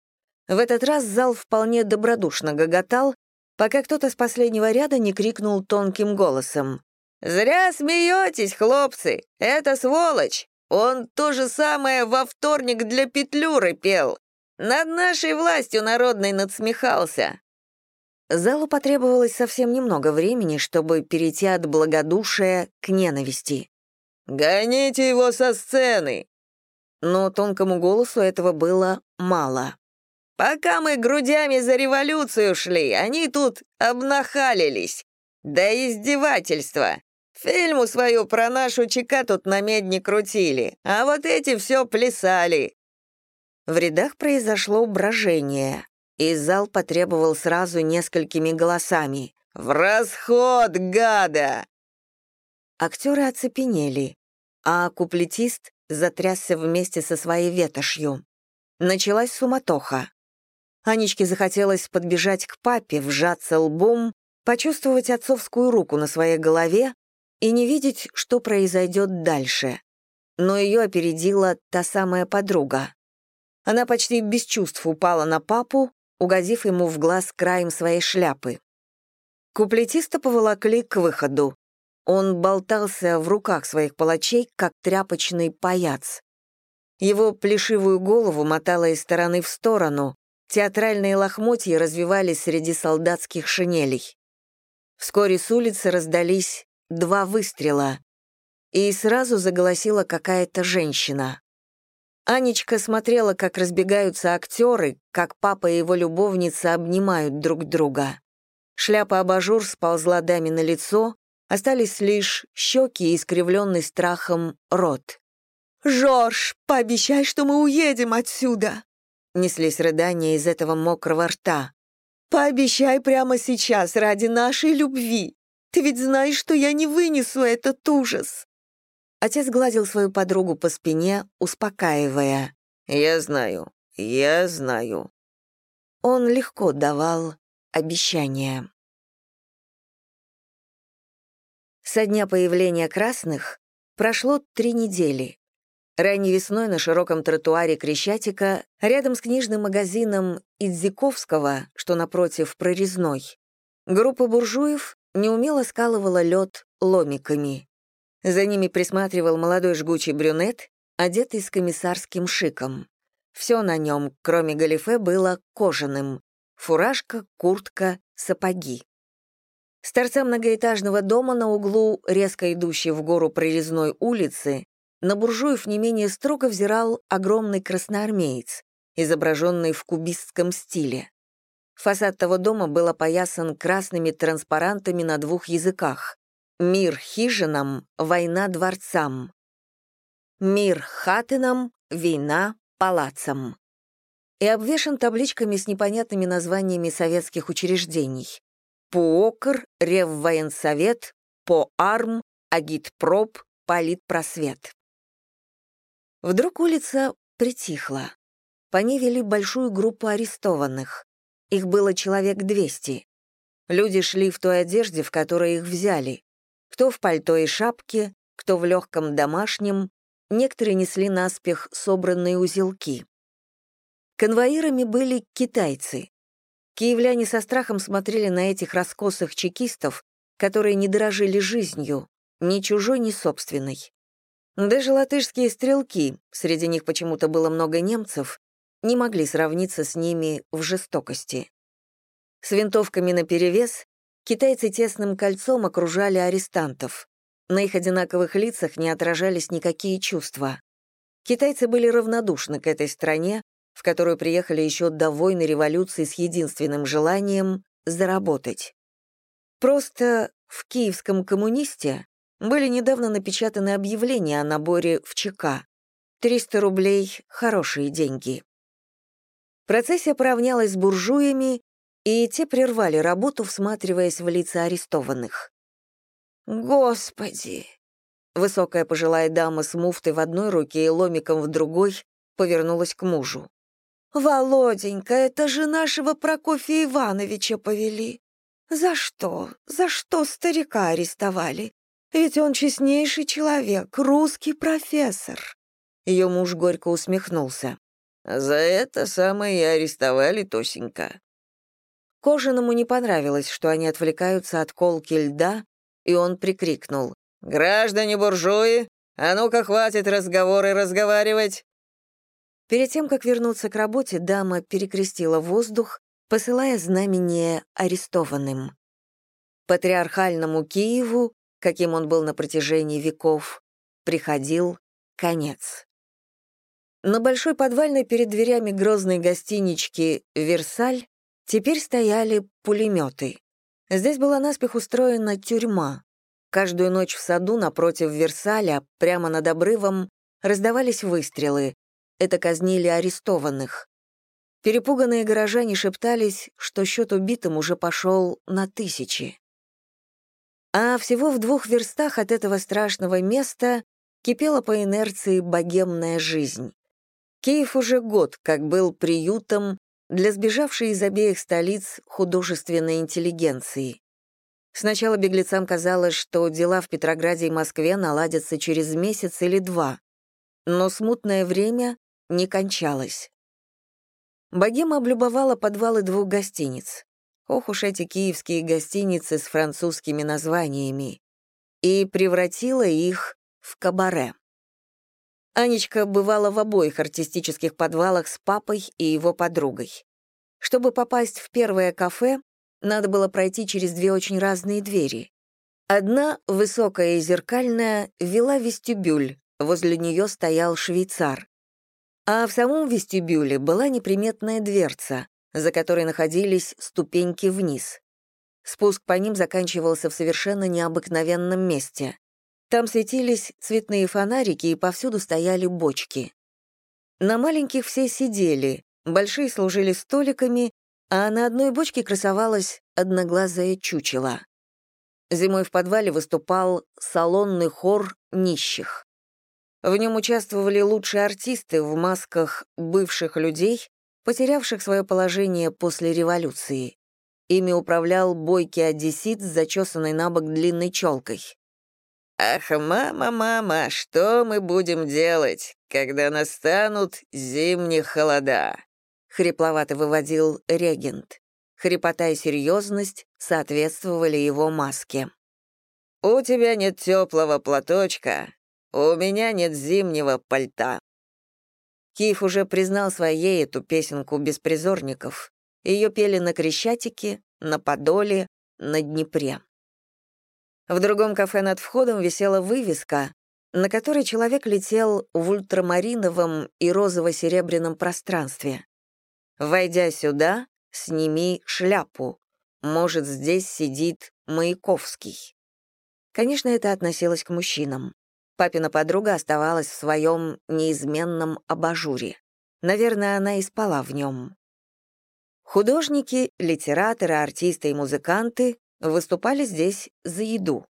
В этот раз зал вполне добродушно гоготал, пока кто-то с последнего ряда не крикнул тонким голосом. «Зря смеетесь, хлопцы! Это сволочь! Он то же самое во вторник для Петлюры пел! Над нашей властью народной надсмехался!» Залу потребовалось совсем немного времени, чтобы перейти от благодушия к ненависти. «Гоните его со сцены!» Но тонкому голосу этого было мало. Пока мы грудями за революцию шли, они тут обнахалились. Да издевательство. Фильму свою про нашу ЧК тут на медне крутили, а вот эти все плясали». В рядах произошло брожение, и зал потребовал сразу несколькими голосами. «В расход, гада!» Актеры оцепенели, а куплетист затрясся вместе со своей ветошью. Началась суматоха. Анечке захотелось подбежать к папе, вжаться лбом, почувствовать отцовскую руку на своей голове и не видеть, что произойдет дальше. Но ее опередила та самая подруга. Она почти без чувств упала на папу, угодив ему в глаз краем своей шляпы. Куплетиста поволокли к выходу. Он болтался в руках своих палачей, как тряпочный паяц. Его плешивую голову мотало из стороны в сторону, театральные лохмотья развивались среди солдатских шинелей. Вскоре с улицы раздались два выстрела, и сразу заголосила какая-то женщина. Анечка смотрела, как разбегаются актеры, как папа и его любовница обнимают друг друга. Шляпа-абажур сползла даме на лицо, остались лишь щеки и искривленный страхом рот. «Жорж, пообещай, что мы уедем отсюда!» Неслись рыдания из этого мокрого рта. «Пообещай прямо сейчас ради нашей любви! Ты ведь знаешь, что я не вынесу этот ужас!» Отец гладил свою подругу по спине, успокаивая. «Я знаю, я знаю». Он легко давал обещания. Со дня появления красных прошло три недели. Ранней весной на широком тротуаре Крещатика, рядом с книжным магазином Идзиковского, что напротив прорезной, группа буржуев неумело скалывала лед ломиками. За ними присматривал молодой жгучий брюнет, одетый с комиссарским шиком. Все на нем, кроме галифе, было кожаным. Фуражка, куртка, сапоги. С торца многоэтажного дома на углу, резко идущей в гору прорезной улицы, на буржуев не менее строго взирал огромный красноармеец, изображенный в кубистском стиле. Фасад того дома был опоясан красными транспарантами на двух языках Мир хижинам, война дворцам. Мир хатынам, война палацам. И обвешан табличками с непонятными названиями советских учреждений. ПУОКР, Реввоенсовет, ПОАРМ, Агитпроп, Политпросвет. Вдруг улица притихла. По ней вели большую группу арестованных. Их было человек 200. Люди шли в той одежде, в которой их взяли кто в пальто и шапке, кто в легком домашнем, некоторые несли наспех собранные узелки. Конвоирами были китайцы. Киевляне со страхом смотрели на этих раскосых чекистов, которые не дорожили жизнью, ни чужой, ни собственной. Даже латышские стрелки, среди них почему-то было много немцев, не могли сравниться с ними в жестокости. С винтовками наперевес Китайцы тесным кольцом окружали арестантов. На их одинаковых лицах не отражались никакие чувства. Китайцы были равнодушны к этой стране, в которую приехали еще до войны революции с единственным желанием — заработать. Просто в «Киевском коммунисте» были недавно напечатаны объявления о наборе в ЧК. 300 рублей — хорошие деньги. Процессия поравнялась с буржуями и те прервали работу, всматриваясь в лица арестованных. «Господи!» Высокая пожилая дама с муфтой в одной руке и ломиком в другой повернулась к мужу. «Володенька, это же нашего Прокофия Ивановича повели. За что? За что старика арестовали? Ведь он честнейший человек, русский профессор». Ее муж горько усмехнулся. «За это самое и арестовали Тосенька. Кожаному не понравилось, что они отвлекаются от колки льда, и он прикрикнул. «Граждане буржуи, а ну-ка хватит разговоры разговаривать!» Перед тем, как вернуться к работе, дама перекрестила воздух, посылая знамение арестованным. Патриархальному Киеву, каким он был на протяжении веков, приходил конец. На большой подвальной перед дверями грозной гостинички «Версаль» Теперь стояли пулеметы. Здесь была наспех устроена тюрьма. Каждую ночь в саду напротив Версаля, прямо над обрывом, раздавались выстрелы. Это казнили арестованных. Перепуганные горожане шептались, что счет убитым уже пошел на тысячи. А всего в двух верстах от этого страшного места кипела по инерции богемная жизнь. Киев уже год как был приютом для сбежавшей из обеих столиц художественной интеллигенции. Сначала беглецам казалось, что дела в Петрограде и Москве наладятся через месяц или два, но смутное время не кончалось. Богема облюбовала подвалы двух гостиниц. ох уж эти киевские гостиницы с французскими названиями, и превратила их в кабаре. Анечка бывала в обоих артистических подвалах с папой и его подругой. Чтобы попасть в первое кафе, надо было пройти через две очень разные двери. Одна, высокая и зеркальная, вела вестибюль, возле нее стоял швейцар. А в самом вестибюле была неприметная дверца, за которой находились ступеньки вниз. Спуск по ним заканчивался в совершенно необыкновенном месте. Там светились цветные фонарики и повсюду стояли бочки. На маленьких все сидели, большие служили столиками, а на одной бочке красовалась одноглазая чучело. Зимой в подвале выступал салонный хор нищих. В нем участвовали лучшие артисты в масках бывших людей, потерявших свое положение после революции. Ими управлял бойкий одессит с зачесанной на бок длинной челкой. «Ах, мама, мама, что мы будем делать, когда настанут зимние холода?» — хрипловато выводил регент. Хрипота и серьезность соответствовали его маске. «У тебя нет теплого платочка, у меня нет зимнего пальта». Киев уже признал своей эту песенку беспризорников. Ее пели на Крещатике, на Подоле, на Днепре. В другом кафе над входом висела вывеска, на которой человек летел в ультрамариновом и розово-серебряном пространстве. «Войдя сюда, сними шляпу. Может, здесь сидит Маяковский». Конечно, это относилось к мужчинам. Папина подруга оставалась в своем неизменном абажуре. Наверное, она и спала в нем. Художники, литераторы, артисты и музыканты выступали здесь за еду.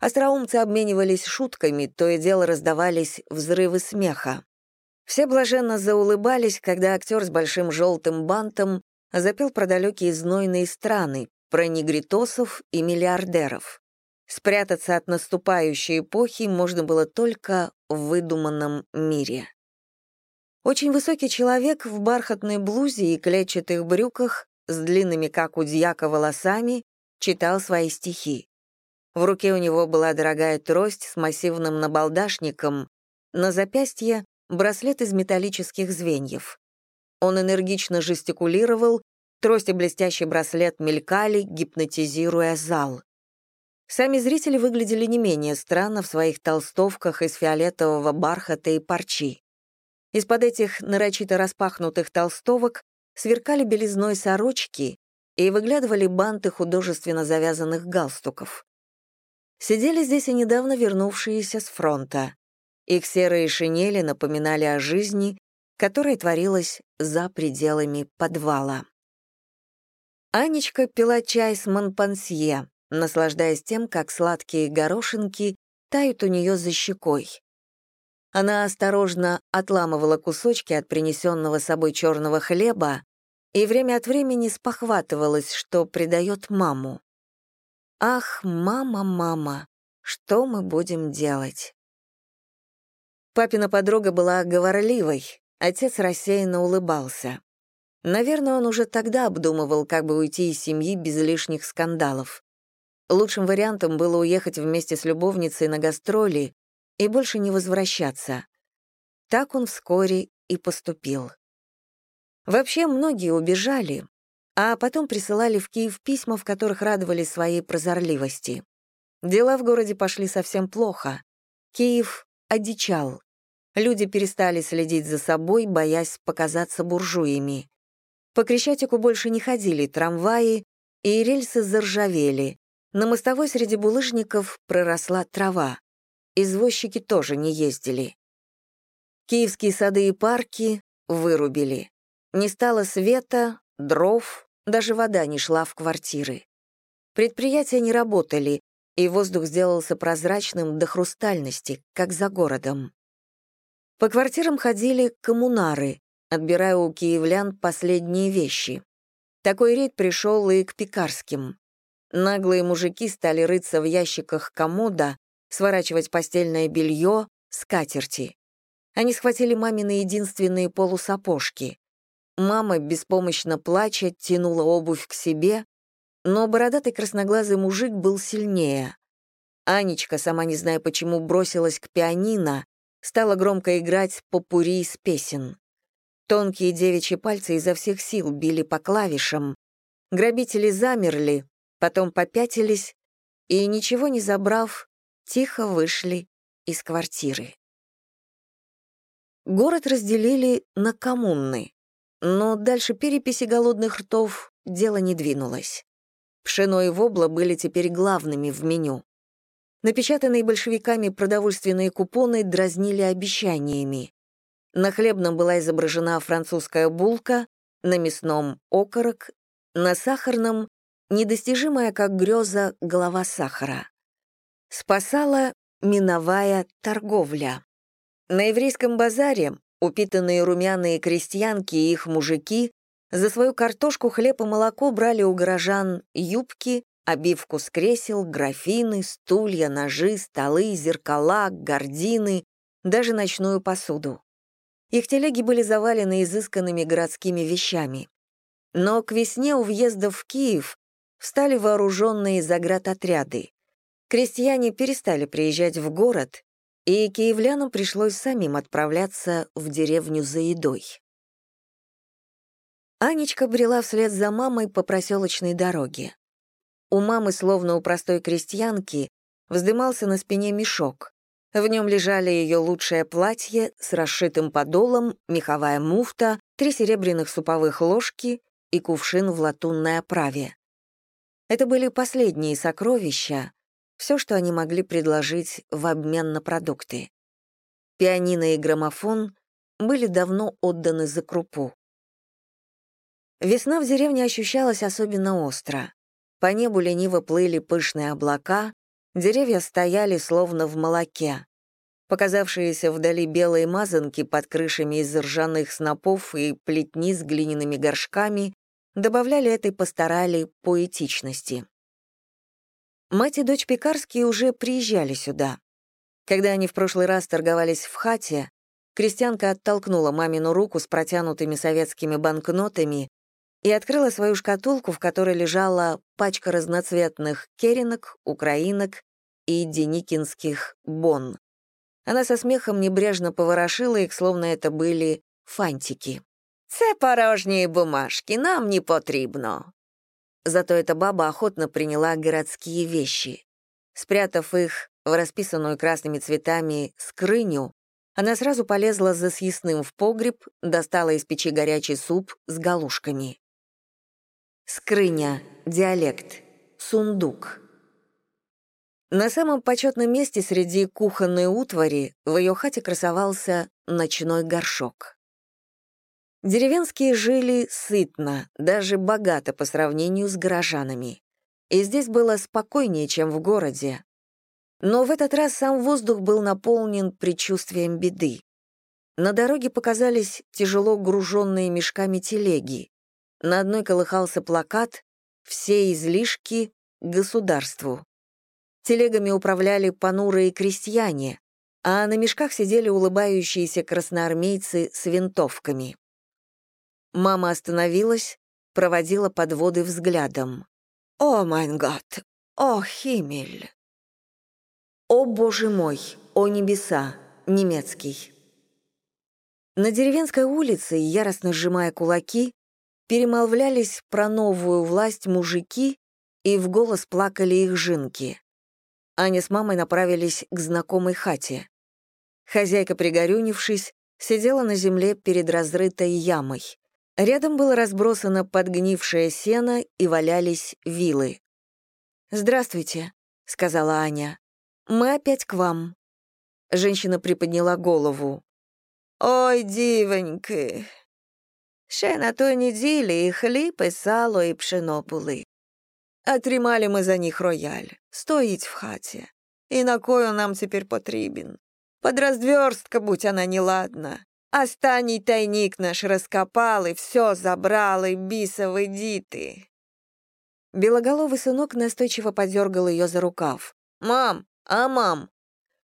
Остроумцы обменивались шутками, то и дело раздавались взрывы смеха. Все блаженно заулыбались, когда актер с большим желтым бантом запел про далекие знойные страны, про негритосов и миллиардеров. Спрятаться от наступающей эпохи можно было только в выдуманном мире. Очень высокий человек в бархатной блузе и клетчатых брюках с длинными, как у дьяка, волосами читал свои стихи. В руке у него была дорогая трость с массивным набалдашником, на запястье — браслет из металлических звеньев. Он энергично жестикулировал, трость и блестящий браслет мелькали, гипнотизируя зал. Сами зрители выглядели не менее странно в своих толстовках из фиолетового бархата и парчи. Из-под этих нарочито распахнутых толстовок сверкали белизной сорочки и выглядывали банты художественно завязанных галстуков. Сидели здесь и недавно вернувшиеся с фронта. Их серые шинели напоминали о жизни, которая творилась за пределами подвала. Анечка пила чай с Монпансье, наслаждаясь тем, как сладкие горошинки тают у нее за щекой. Она осторожно отламывала кусочки от принесенного собой черного хлеба и время от времени спохватывалась, что предает маму. «Ах, мама, мама, что мы будем делать?» Папина подруга была говорливой, отец рассеянно улыбался. Наверное, он уже тогда обдумывал, как бы уйти из семьи без лишних скандалов. Лучшим вариантом было уехать вместе с любовницей на гастроли и больше не возвращаться. Так он вскоре и поступил. Вообще многие убежали, а потом присылали в Киев письма, в которых радовались своей прозорливости. Дела в городе пошли совсем плохо. Киев одичал. Люди перестали следить за собой, боясь показаться буржуями. По Крещатику больше не ходили трамваи, и рельсы заржавели. На мостовой среди булыжников проросла трава. Извозчики тоже не ездили. Киевские сады и парки вырубили. Не стало света, дров, даже вода не шла в квартиры. Предприятия не работали, и воздух сделался прозрачным до хрустальности, как за городом. По квартирам ходили коммунары, отбирая у киевлян последние вещи. Такой рейд пришел и к пекарским. Наглые мужики стали рыться в ящиках комода, сворачивать постельное белье, скатерти. Они схватили мамины единственные полусапожки. Мама, беспомощно плача, тянула обувь к себе, но бородатый красноглазый мужик был сильнее. Анечка, сама не зная почему, бросилась к пианино, стала громко играть попури из песен. Тонкие девичьи пальцы изо всех сил били по клавишам. Грабители замерли, потом попятились и, ничего не забрав, тихо вышли из квартиры. Город разделили на коммуны, но дальше переписи голодных ртов дело не двинулось. Пшено и вобла были теперь главными в меню. Напечатанные большевиками продовольственные купоны дразнили обещаниями. На хлебном была изображена французская булка, на мясном — окорок, на сахарном — недостижимая, как греза, голова сахара. Спасала миновая торговля. На еврейском базаре упитанные румяные крестьянки и их мужики за свою картошку, хлеб и молоко брали у горожан юбки, обивку с кресел, графины, стулья, ножи, столы, зеркала, гардины, даже ночную посуду. Их телеги были завалены изысканными городскими вещами. Но к весне у въезда в Киев встали вооруженные заградотряды. Крестьяне перестали приезжать в город, и киевлянам пришлось самим отправляться в деревню за едой. Анечка брела вслед за мамой по проселочной дороге. У мамы, словно у простой крестьянки, вздымался на спине мешок. В нем лежали ее лучшее платье с расшитым подолом, меховая муфта, три серебряных суповых ложки и кувшин в латунной оправе. Это были последние сокровища, все, что они могли предложить в обмен на продукты. Пианино и граммофон были давно отданы за крупу. Весна в деревне ощущалась особенно остро. По небу лениво плыли пышные облака, Деревья стояли словно в молоке. Показавшиеся вдали белые мазанки под крышами из ржаных снопов и плетни с глиняными горшками добавляли этой пасторали поэтичности. Мать и дочь Пекарские уже приезжали сюда. Когда они в прошлый раз торговались в хате, крестьянка оттолкнула мамину руку с протянутыми советскими банкнотами и открыла свою шкатулку, в которой лежала пачка разноцветных керенок, украинок и деникинских бон. Она со смехом небрежно поворошила их, словно это были фантики. «Це порожние бумажки, нам не потрібно». Зато эта баба охотно приняла городские вещи. Спрятав их в расписанную красными цветами скрыню, она сразу полезла за съестным в погреб, достала из печи горячий суп с галушками. Скрыня, диалект, сундук. На самом почетном месте среди кухонной утвари в ее хате красовался ночной горшок. Деревенские жили сытно, даже богато по сравнению с горожанами. И здесь было спокойнее, чем в городе. Но в этот раз сам воздух был наполнен предчувствием беды. На дороге показались тяжело груженные мешками телеги. На одной колыхался плакат «Все излишки государству». Телегами управляли понурые крестьяне, а на мешках сидели улыбающиеся красноармейцы с винтовками. Мама остановилась, проводила подводы взглядом. «О, майн гад! О, химель!» «О, боже мой! О, небеса!» Немецкий. На деревенской улице, яростно сжимая кулаки, перемолвлялись про новую власть мужики и в голос плакали их жинки. Аня с мамой направились к знакомой хате. Хозяйка, пригорюнившись, сидела на земле перед разрытой ямой. Рядом было разбросано подгнившее сено и валялись вилы. «Здравствуйте», — сказала Аня. «Мы опять к вам». Женщина приподняла голову. «Ой, дивоньки, Ще на той неділі і хліб, і сало, і пшено були. Отримали ми за них рояль. Стоїть в хаті. І на кою нам тепер потрібен? Подразверстка, будь она неладна. Останній тайник наш раскопали, все забрали, бисовы діти. Белоголовый сынок настойчиво подергал ее за рукав. «Мам! А мам!»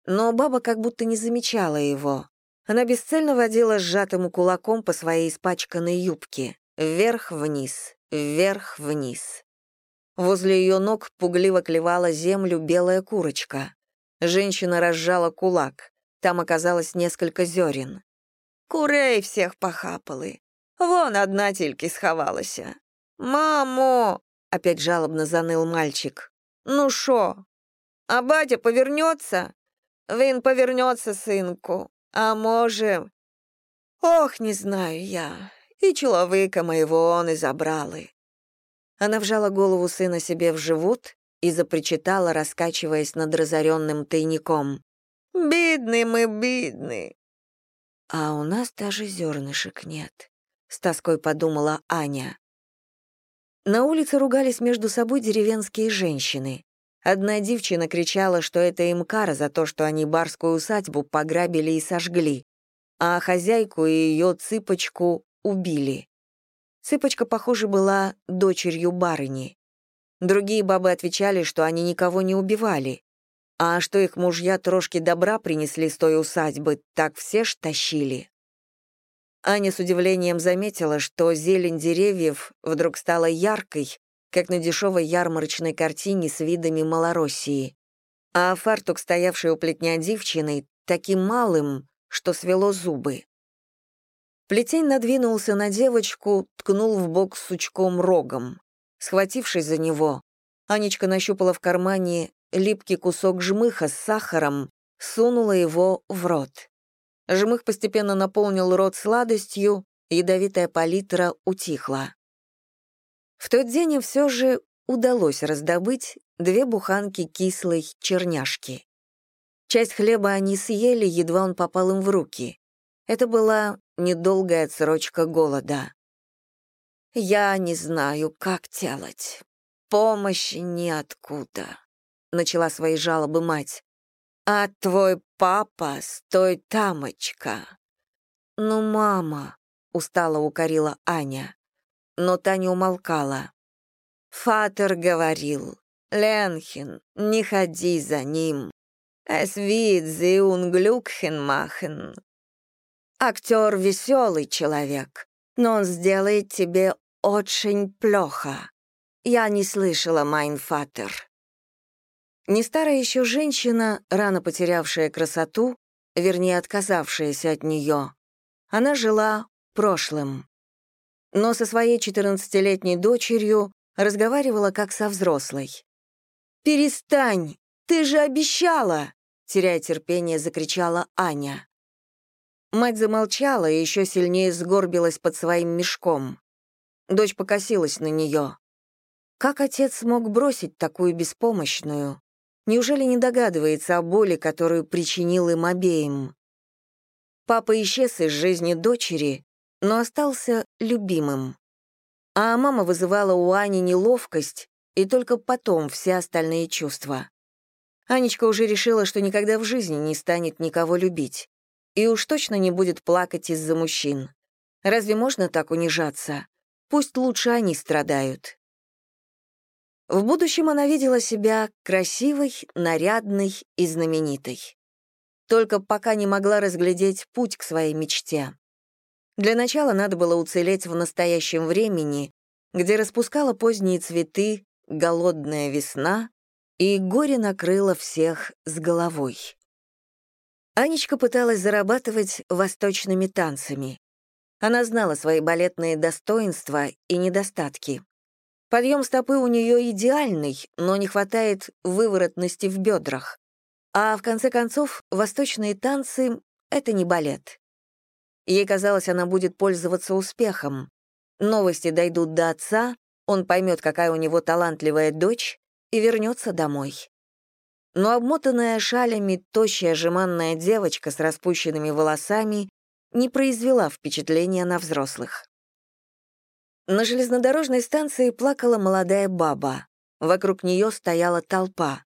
Но баба как будто не замечала его. Она бесцельно водила сжатым кулаком по своей испачканной юбке. Вверх-вниз, вверх-вниз. Возле ее ног пугливо клевала землю белая курочка. Женщина разжала кулак. Там оказалось несколько зерен. «Курей всех похапали. Вон одна тільки сховалася. Мамо!» — опять жалобно заныл мальчик. «Ну шо? А батя повернется?» «Він повернется, синку. А може...» «Ох, не знаю я. И человека моего он и забрали». Она вжала голову сына себе в живот и запричитала, раскачиваясь над разоренным тайником. «Бедный мы, бедный!» «А у нас даже зернышек нет», — с тоской подумала Аня. На улице ругались между собой деревенские женщины. Одна девчина кричала, что это им кара за то, что они барскую усадьбу пограбили и сожгли, а хозяйку и ее цыпочку убили. Цыпочка, похоже, была дочерью барыни. Другие бабы отвечали, что они никого не убивали, а что их мужья трошки добра принесли с той усадьбы, так все ж тащили. Аня с удивлением заметила, что зелень деревьев вдруг стала яркой, как на дешевой ярмарочной картине с видами Малороссии, а фартук, стоявший у плетня девчины, таким малым, что свело зубы. Плетень надвинулся на девочку, ткнул в бок сучком рогом. Схватившись за него, Анечка нащупала в кармане липкий кусок жмыха с сахаром, сунула его в рот. Жмых постепенно наполнил рот сладостью, ядовитая палитра утихла. В тот день им все же удалось раздобыть две буханки кислой черняшки. Часть хлеба они съели, едва он попал им в руки. Это была недолгая отсрочка голода. «Я не знаю, как делать. Помощи ниоткуда», — начала свои жалобы мать. «А твой папа стой тамочка». «Ну, мама», — устало укорила Аня. Но та не умолкала. «Фатер говорил, Ленхин, не ходи за ним. Es wird sie unglückchen machen. Актер веселый человек, но он сделает тебе очень плохо. Я не слышала Майнфатер. Не старая еще женщина, рано потерявшая красоту, вернее, отказавшаяся от нее, она жила прошлым. Но со своей 14-летней дочерью разговаривала как со взрослой. «Перестань! Ты же обещала!» теряя терпение, закричала Аня. Мать замолчала и еще сильнее сгорбилась под своим мешком. Дочь покосилась на нее. Как отец смог бросить такую беспомощную? Неужели не догадывается о боли, которую причинил им обеим? Папа исчез из жизни дочери, но остался любимым. А мама вызывала у Ани неловкость и только потом все остальные чувства. Анечка уже решила, что никогда в жизни не станет никого любить. И уж точно не будет плакать из-за мужчин. Разве можно так унижаться? Пусть лучше они страдают. В будущем она видела себя красивой, нарядной и знаменитой. Только пока не могла разглядеть путь к своей мечте. Для начала надо было уцелеть в настоящем времени, где распускала поздние цветы голодная весна, и горе накрыло всех с головой. Анечка пыталась зарабатывать восточными танцами. Она знала свои балетные достоинства и недостатки. Подъем стопы у нее идеальный, но не хватает выворотности в бедрах. А в конце концов, восточные танцы — это не балет. Ей казалось, она будет пользоваться успехом. Новости дойдут до отца, он поймет, какая у него талантливая дочь, и вернется домой. Но обмотанная шалями тощая жеманная девочка с распущенными волосами не произвела впечатления на взрослых. На железнодорожной станции плакала молодая баба. Вокруг нее стояла толпа.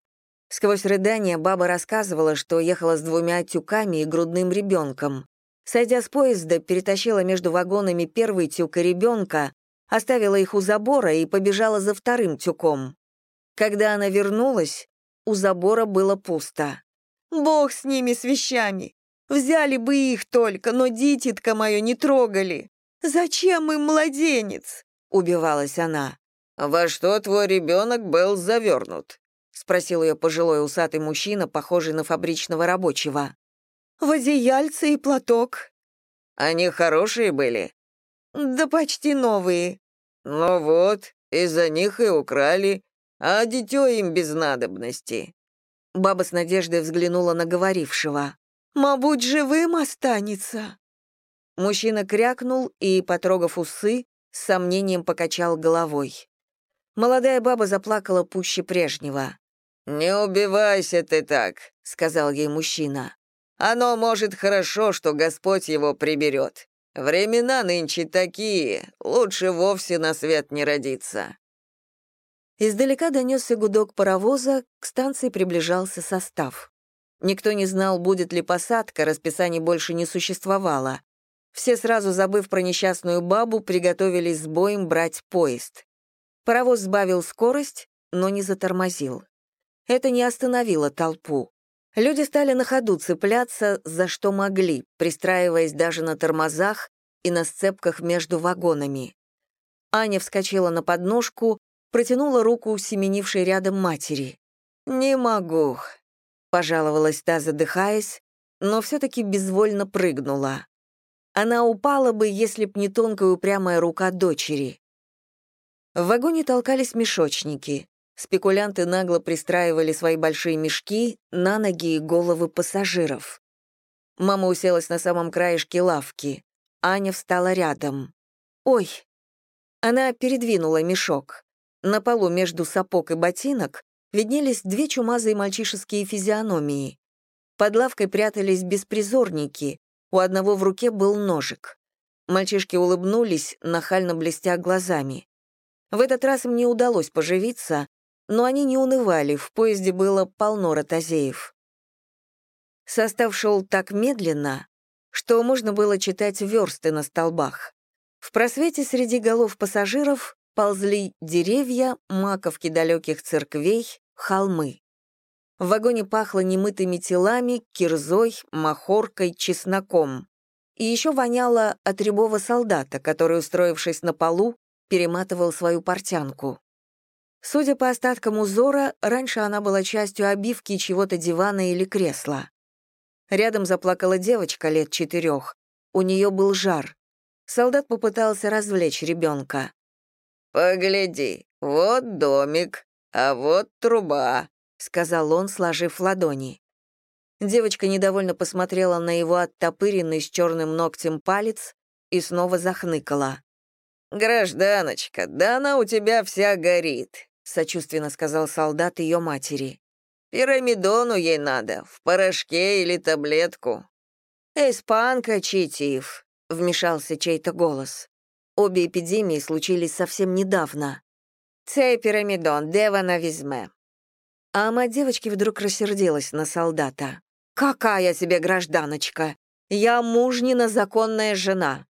Сквозь рыдания баба рассказывала, что ехала с двумя тюками и грудным ребенком. Сойдя с поезда, перетащила между вагонами первый тюк и ребенка, оставила их у забора и побежала за вторым тюком. Когда она вернулась, у забора было пусто. «Бог с ними, с вещами! Взяли бы их только, но дитятка мое не трогали! Зачем им младенец?» — убивалась она. «Во что твой ребенок был завернут?» — спросил ее пожилой усатый мужчина, похожий на фабричного рабочего. «В одеяльце и платок». «Они хорошие были?» «Да почти новые». «Ну вот, из-за них и украли, а дитё им без надобности». Баба с надеждой взглянула на говорившего. «Мабуть, живым останется». Мужчина крякнул и, потрогав усы, с сомнением покачал головой. Молодая баба заплакала пуще прежнего. «Не убивайся ты так», — сказал ей мужчина. «Оно может хорошо, что Господь его приберет. Времена нынче такие, лучше вовсе на свет не родиться». Издалека донесся гудок паровоза, к станции приближался состав. Никто не знал, будет ли посадка, расписаний больше не существовало. Все, сразу забыв про несчастную бабу, приготовились с боем брать поезд. Паровоз сбавил скорость, но не затормозил. Это не остановило толпу. Люди стали на ходу цепляться, за что могли, пристраиваясь даже на тормозах и на сцепках между вагонами. Аня вскочила на подножку, протянула руку семенившей рядом матери. «Не могу», — пожаловалась та, задыхаясь, но все-таки безвольно прыгнула. Она упала бы, если б не тонкая упрямая рука дочери. В вагоне толкались мешочники. Спекулянты нагло пристраивали свои большие мешки на ноги и головы пассажиров. Мама уселась на самом краешке лавки. Аня встала рядом. «Ой!» Она передвинула мешок. На полу между сапог и ботинок виднелись две чумазые мальчишеские физиономии. Под лавкой прятались беспризорники, у одного в руке был ножик. Мальчишки улыбнулись, нахально блестя глазами. В этот раз мне удалось поживиться, но они не унывали, в поезде было полно ротозеев. Состав шел так медленно, что можно было читать версты на столбах. В просвете среди голов пассажиров ползли деревья, маковки далеких церквей, холмы. В вагоне пахло немытыми телами, кирзой, махоркой, чесноком. И еще воняло от рябого солдата, который, устроившись на полу, перематывал свою портянку. Судя по остаткам узора, раньше она была частью обивки чего-то дивана или кресла. Рядом заплакала девочка лет четырех. У нее был жар. Солдат попытался развлечь ребенка. «Погляди, вот домик, а вот труба», — сказал он, сложив ладони. Девочка недовольно посмотрела на его оттопыренный с черным ногтем палец и снова захныкала. «Гражданочка, да она у тебя вся горит», — сочувственно сказал солдат ее матери. «Пирамидону ей надо, в порошке или таблетку». «Испанка, читив», — вмешался чей-то голос. Обе эпидемии случились совсем недавно. «Цей пирамидон, дева на візьме». А мать девочки вдруг рассердилась на солдата. «Какая тебе гражданочка? Я мужнина законная жена.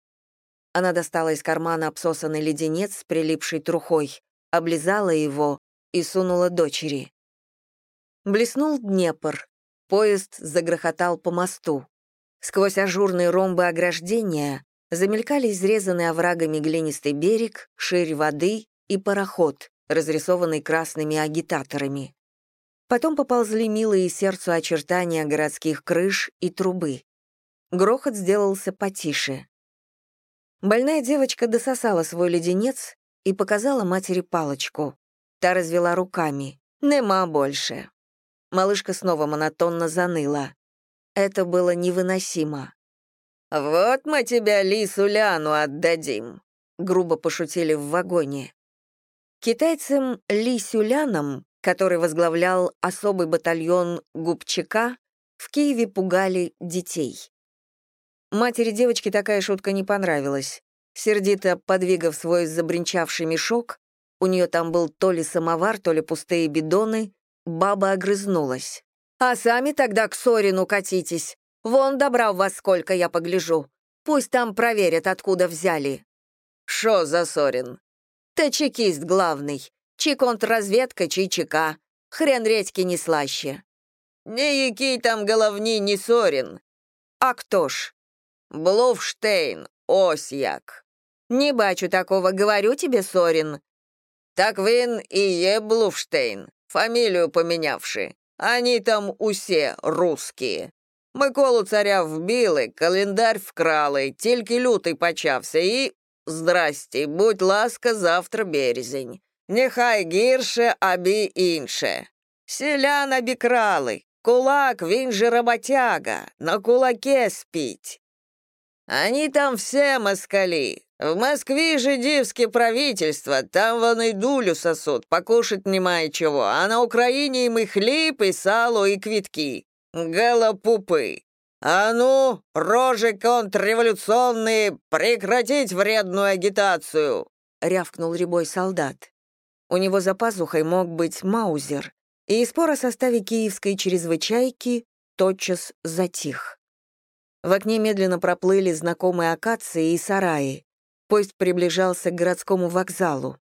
Она достала из кармана обсосанный леденец с прилипшей трухой, облизала его и сунула дочери. Блеснул Днепр. Поезд загрохотал по мосту. Сквозь ажурные ромбы ограждения замелькали изрезанный оврагами глинистый берег, ширь воды и пароход, разрисованный красными агитаторами. Потом поползли милые сердцу очертания городских крыш и трубы. Грохот сделался потише. Больная девочка дососала свой леденец и показала матери палочку. Та развела руками. «Нема больше». Малышка снова монотонно заныла. Это было невыносимо. «Вот мы тебя Лису Ляну отдадим», — грубо пошутили в вагоне. Китайцам Ли Сюляном, который возглавлял особый батальон Губчака, в Киеве пугали детей. Матери девочки такая шутка не понравилась. Сердито подвигав свой забринчавший мешок, у нее там был то ли самовар, то ли пустые бидоны, баба огрызнулась. «А сами тогда к Сорину катитесь. Вон добра у вас сколько, я погляжу. Пусть там проверят, откуда взяли». «Шо за Сорин?» «Ты чекист главный. Чи контрразведка, чи чека. Хрен редьки не слаще». «Не який там головни, не Сорин». «А кто ж?» Блуфштейн, ось як. Не бачу такого, говорю тебе, Сорин. Так він і є Блуфштейн, фамілію помінявши. Они там усе русські. Миколу царя вбили, календар вкрали, тільки лютий почався і. Здрасті, будь ласка, завтра березень. Нехай гірше, абі інше. Селян обікрали. Кулак, він же роботяга, на кулаке спить. Они там все москали. В Москве жидівське правительство, там вони дулю сосут, покушать немає чего, а на Україні їм і хліб, і сало, і квітки. Голопупы. А ну, рожи контрреволюционные, прекратить вредную агитацию!» — рявкнул рябой солдат. У него за пазухой мог быть маузер, и спор о составе киевской чрезвычайки тотчас затих. В окне медленно проплыли знакомые акации и сараи. Поезд приближался к городскому вокзалу.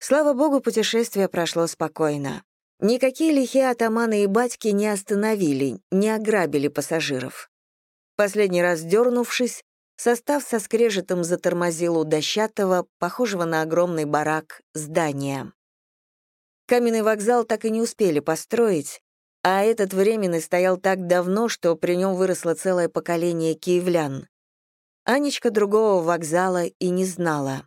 Слава богу, путешествие прошло спокойно. Никакие лихие атаманы и батьки не остановили, не ограбили пассажиров. Последний раз дернувшись, состав со скрежетом затормозил у дощатого, похожего на огромный барак, здания. Каменный вокзал так и не успели построить, а этот временный стоял так давно, что при нем выросло целое поколение киевлян. Анечка другого вокзала и не знала.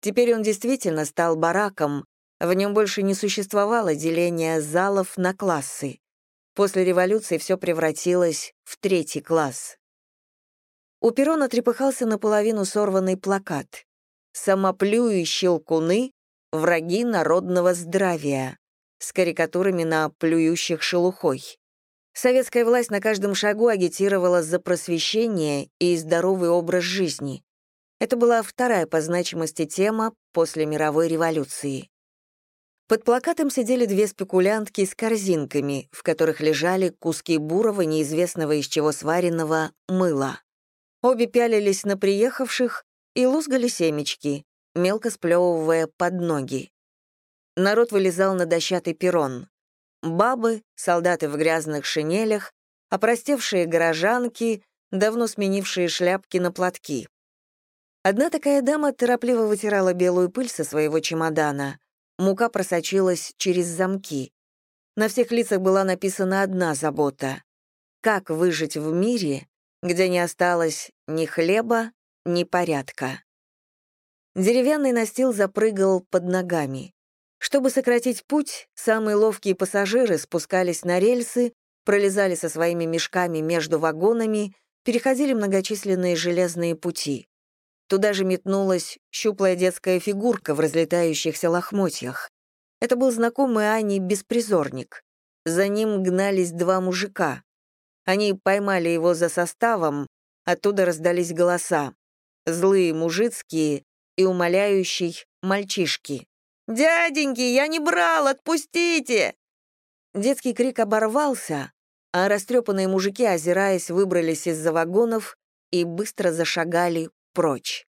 Теперь он действительно стал бараком, в нем больше не существовало деления залов на классы. После революции все превратилось в третий класс. У перрона трепыхался наполовину сорванный плакат «Самоплюи щелкуны — враги народного здравия» с карикатурами на плюющих шелухой. Советская власть на каждом шагу агитировала за просвещение и здоровый образ жизни. Это была вторая по значимости тема после мировой революции. Под плакатом сидели две спекулянтки с корзинками, в которых лежали куски бурого, неизвестного из чего сваренного, мыла. Обе пялились на приехавших и лузгали семечки, мелко сплевывая под ноги. Народ вылезал на дощатый перрон. Бабы, солдаты в грязных шинелях, опростевшие горожанки, давно сменившие шляпки на платки. Одна такая дама торопливо вытирала белую пыль со своего чемодана. Мука просочилась через замки. На всех лицах была написана одна забота — как выжить в мире, где не осталось ни хлеба, ни порядка. Деревянный настил запрыгал под ногами. Чтобы сократить путь, самые ловкие пассажиры спускались на рельсы, пролезали со своими мешками между вагонами, переходили многочисленные железные пути. Туда же метнулась щуплая детская фигурка в разлетающихся лохмотьях. Это был знакомый Ани беспризорник. За ним гнались два мужика. Они поймали его за составом, оттуда раздались голоса. Злые мужицкие и умоляющий мальчишки. «Дяденьки, я не брал, отпустите!» Детский крик оборвался, а растрепанные мужики, озираясь, выбрались из-за вагонов и быстро зашагали прочь.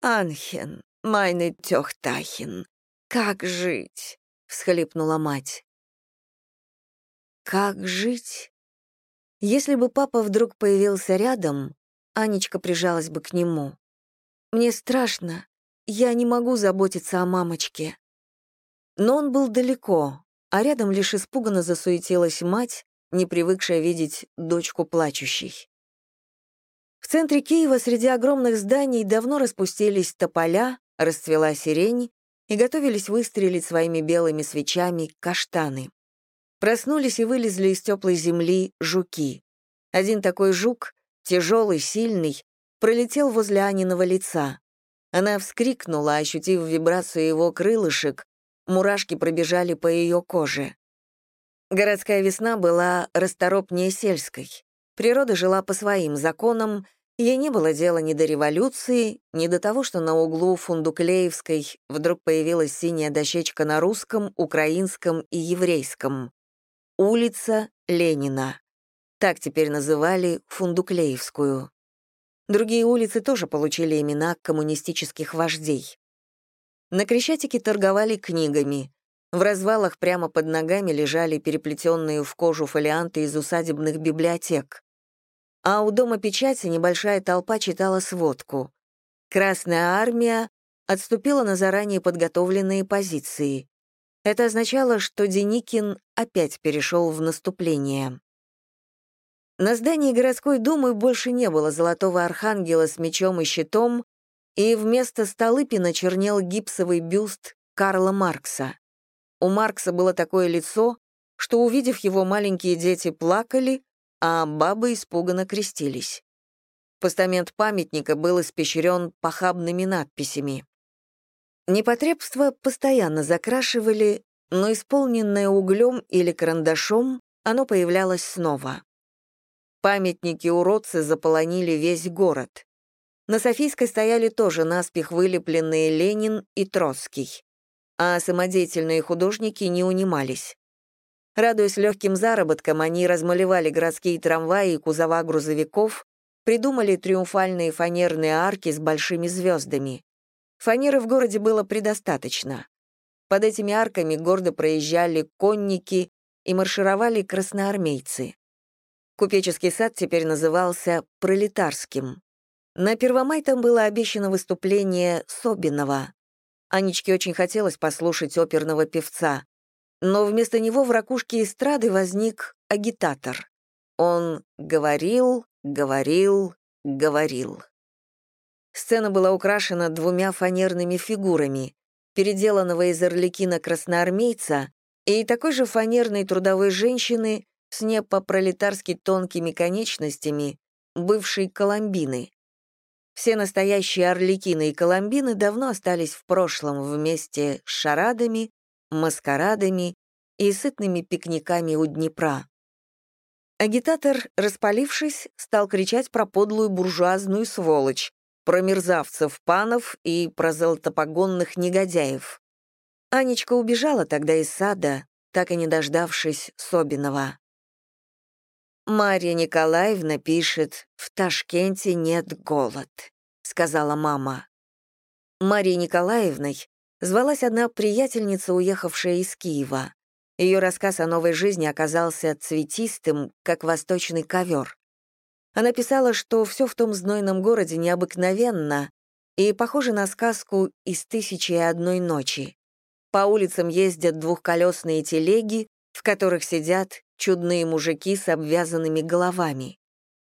«Анхен, майны тёхтахин, как жить?» — всхлипнула мать. «Как жить?» Если бы папа вдруг появился рядом, Анечка прижалась бы к нему. «Мне страшно, я не могу заботиться о мамочке. Но он был далеко, а рядом лишь испуганно засуетилась мать, не привыкшая видеть дочку плачущей. В центре Киева среди огромных зданий давно распустились тополя, расцвела сирень и готовились выстрелить своими белыми свечами каштаны. Проснулись и вылезли из теплой земли жуки. Один такой жук, тяжелый, сильный, пролетел возле Аниного лица. Она вскрикнула, ощутив вибрацию его крылышек, мурашки пробежали по ее коже. Городская весна была расторопнее сельской. Природа жила по своим законам, ей не было дела ни до революции, ни до того, что на углу Фундуклеевской вдруг появилась синяя дощечка на русском, украинском и еврейском. Улица Ленина. Так теперь называли Фундуклеевскую. Другие улицы тоже получили имена коммунистических вождей. На Крещатике торговали книгами. В развалах прямо под ногами лежали переплетенные в кожу фолианты из усадебных библиотек. А у Дома печати небольшая толпа читала сводку. «Красная армия отступила на заранее подготовленные позиции. Это означало, что Деникин опять перешел в наступление. На здании городской думы больше не было золотого архангела с мечом и щитом, и вместо Столыпина чернел гипсовый бюст Карла Маркса. У Маркса было такое лицо, что, увидев его, маленькие дети плакали, а бабы испуганно крестились. Постамент памятника был испещрен похабными надписями. Непотребства постоянно закрашивали, но исполненное углем или карандашом, оно появлялось снова. Памятники уродцы заполонили весь город. На Софийской стояли тоже наспех вылепленные Ленин и Троцкий. А самодеятельные художники не унимались. Радуясь легким заработкам, они размалевали городские трамваи и кузова грузовиков, придумали триумфальные фанерные арки с большими звездами. Фанеры в городе было предостаточно. Под этими арками гордо проезжали конники и маршировали красноармейцы. Купеческий сад теперь назывался «Пролетарским». На Первомай там было обещано выступление Собинова. Анечке очень хотелось послушать оперного певца, но вместо него в ракушке эстрады возник агитатор. Он говорил, говорил, говорил. Сцена была украшена двумя фанерными фигурами, переделанного из орликина красноармейца и такой же фанерной трудовой женщины с не по-пролетарски тонкими конечностями, бывшей Коломбины. Все настоящие орликины и Коломбины давно остались в прошлом вместе с шарадами, маскарадами и сытными пикниками у Днепра. Агитатор, распалившись, стал кричать про подлую буржуазную сволочь, про мерзавцев панов и про золотопогонных негодяев. Анечка убежала тогда из сада, так и не дождавшись Собинова. «Марья Николаевна пишет, в Ташкенте нет голод», — сказала мама. Марьей Николаевной звалась одна приятельница, уехавшая из Киева. Ее рассказ о новой жизни оказался цветистым, как восточный ковер. Она писала, что все в том знойном городе необыкновенно и похоже на сказку из «Тысячи и одной ночи». По улицам ездят двухколесные телеги, в которых сидят чудные мужики с обвязанными головами.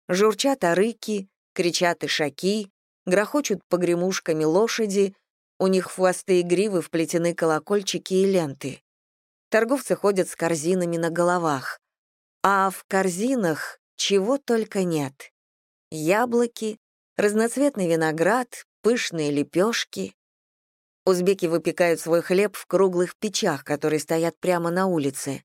Журчат орыки, кричат ишаки, грохочут погремушками лошади, у них хвосты и гривы вплетены колокольчики и ленты. Торговцы ходят с корзинами на головах. А в корзинах чего только нет. Яблоки, разноцветный виноград, пышные лепешки. Узбеки выпекают свой хлеб в круглых печах, которые стоят прямо на улице.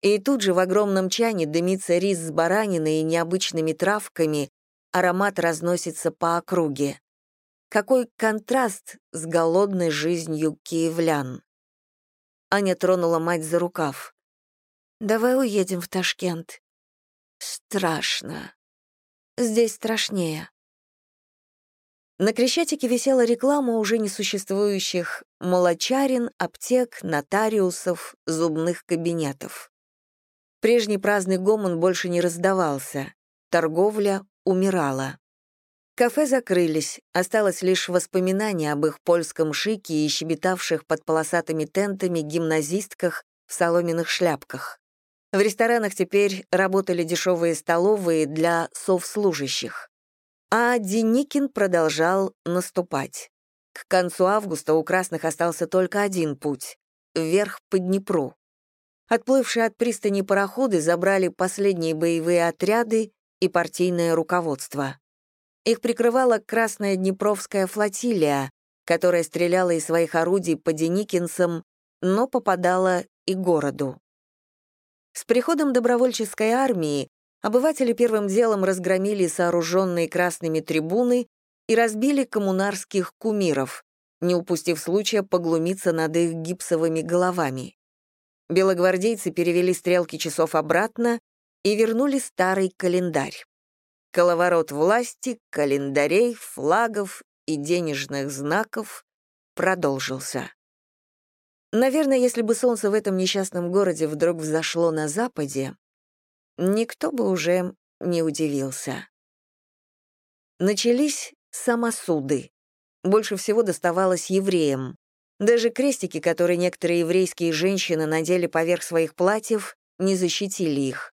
И тут же в огромном чане дымится рис с бараниной и необычными травками, аромат разносится по округе. Какой контраст с голодной жизнью киевлян. Аня тронула мать за рукав. «Давай уедем в Ташкент». «Страшно. Здесь страшнее». На Крещатике висела реклама уже несуществующих молочарин, аптек, нотариусов, зубных кабинетов. Прежний праздный гомон больше не раздавался. Торговля умирала. Кафе закрылись, осталось лишь воспоминание об их польском шике и щебетавших под полосатыми тентами гимназистках в соломенных шляпках. В ресторанах теперь работали дешевые столовые для совслужащих. А Деникин продолжал наступать. К концу августа у красных остался только один путь — вверх по Днепру. Отплывшие от пристани пароходы забрали последние боевые отряды и партийное руководство. Их прикрывала Красная Днепровская флотилия, которая стреляла из своих орудий по Деникинцам, но попадала и городу. С приходом добровольческой армии обыватели первым делом разгромили сооруженные красными трибуны и разбили коммунарских кумиров, не упустив случая поглумиться над их гипсовыми головами. Белогвардейцы перевели стрелки часов обратно и вернули старый календарь. Коловорот власти, календарей, флагов и денежных знаков продолжился. Наверное, если бы солнце в этом несчастном городе вдруг взошло на западе, никто бы уже не удивился. Начались самосуды. больше всего доставалось евреям. Даже крестики, которые некоторые еврейские женщины надели поверх своих платьев, не защитили их.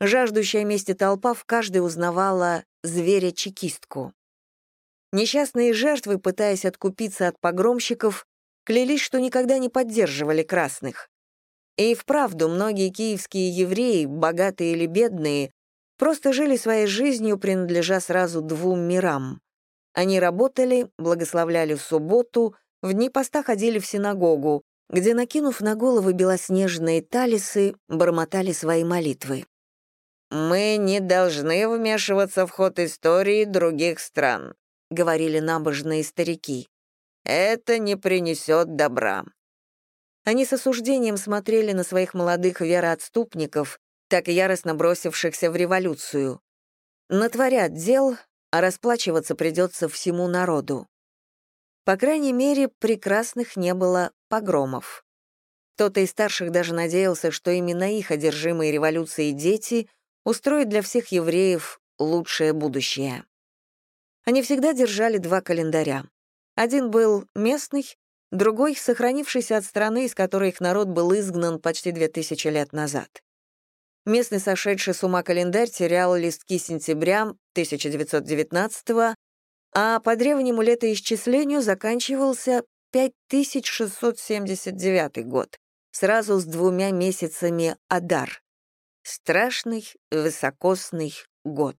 Жаждущая мести толпа в каждой узнавала зверя-чекистку. Несчастные жертвы, пытаясь откупиться от погромщиков, клялись, что никогда не поддерживали красных. И вправду многие киевские евреи, богатые или бедные, просто жили своей жизнью, принадлежа сразу двум мирам. Они работали, благословляли в субботу, в дни поста ходили в синагогу, где, накинув на головы белоснежные талисы, бормотали свои молитвы. «Мы не должны вмешиваться в ход истории других стран», — говорили набожные старики. «Это не принесет добра». Они с осуждением смотрели на своих молодых вероотступников, так яростно бросившихся в революцию. Натворят дел, а расплачиваться придется всему народу. По крайней мере, прекрасных не было погромов. Кто-то из старших даже надеялся, что именно их одержимые революцией дети устроят для всех евреев лучшее будущее. Они всегда держали два календаря. Один был местный, другой — сохранившийся от страны, из которой их народ был изгнан почти две тысячи лет назад. Местный сошедший с ума календарь терял листки сентября 1919 а по древнему летоисчислению заканчивался 5679 год, сразу с двумя месяцами Адар. Страшный, высокосный год.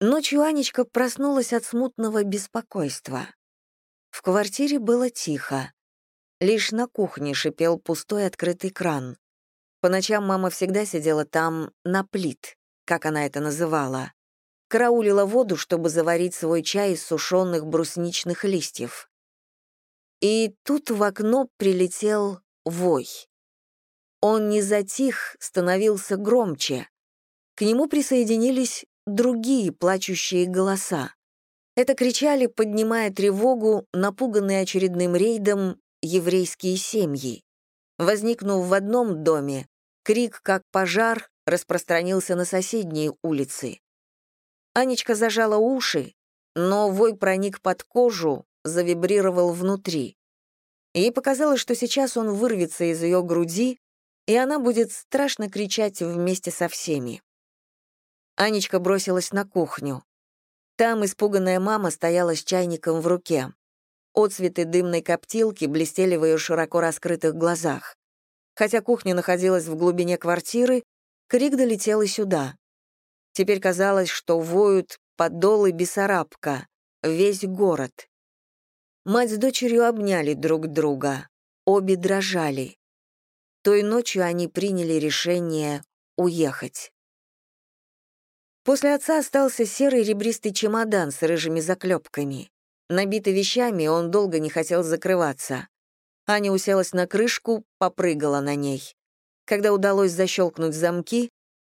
Ночью Анечка проснулась от смутного беспокойства. В квартире было тихо. Лишь на кухне шипел пустой открытый кран. По ночам мама всегда сидела там на плит, как она это называла. Караулила воду, чтобы заварить свой чай из сушеных брусничных листьев. И тут в окно прилетел вой. Он не затих, становился громче. К нему присоединились другие плачущие голоса. Это кричали, поднимая тревогу, напуганные очередным рейдом, еврейские семьи. Возникнув в одном доме, крик, как пожар, распространился на соседние улицы. Анечка зажала уши, но вой проник под кожу, завибрировал внутри. Ей показалось, что сейчас он вырвется из ее груди, и она будет страшно кричать вместе со всеми. Анечка бросилась на кухню. Там испуганная мама стояла с чайником в руке. Отцветы дымной коптилки блестели в ее широко раскрытых глазах. Хотя кухня находилась в глубине квартиры, крик долетел и сюда. Теперь казалось, что воют подолы Бессарабка, весь город. Мать с дочерью обняли друг друга, обе дрожали. Той ночью они приняли решение уехать. После отца остался серый ребристый чемодан с рыжими заклепками. Набитый вещами, он долго не хотел закрываться. Аня уселась на крышку, попрыгала на ней. Когда удалось защелкнуть замки,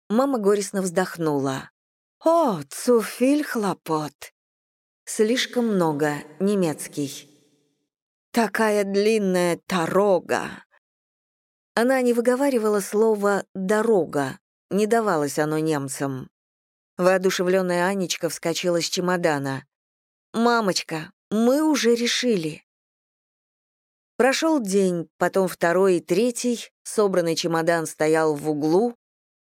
мама горестно вздохнула. «О, цуфиль хлопот!» «Слишком много, немецкий». «Такая длинная дорога!» Она не выговаривала слово «дорога», не давалось оно немцам. Воодушевленная Анечка вскочила с чемодана. «Мамочка, мы уже решили». Прошел день, потом второй и третий, собранный чемодан стоял в углу,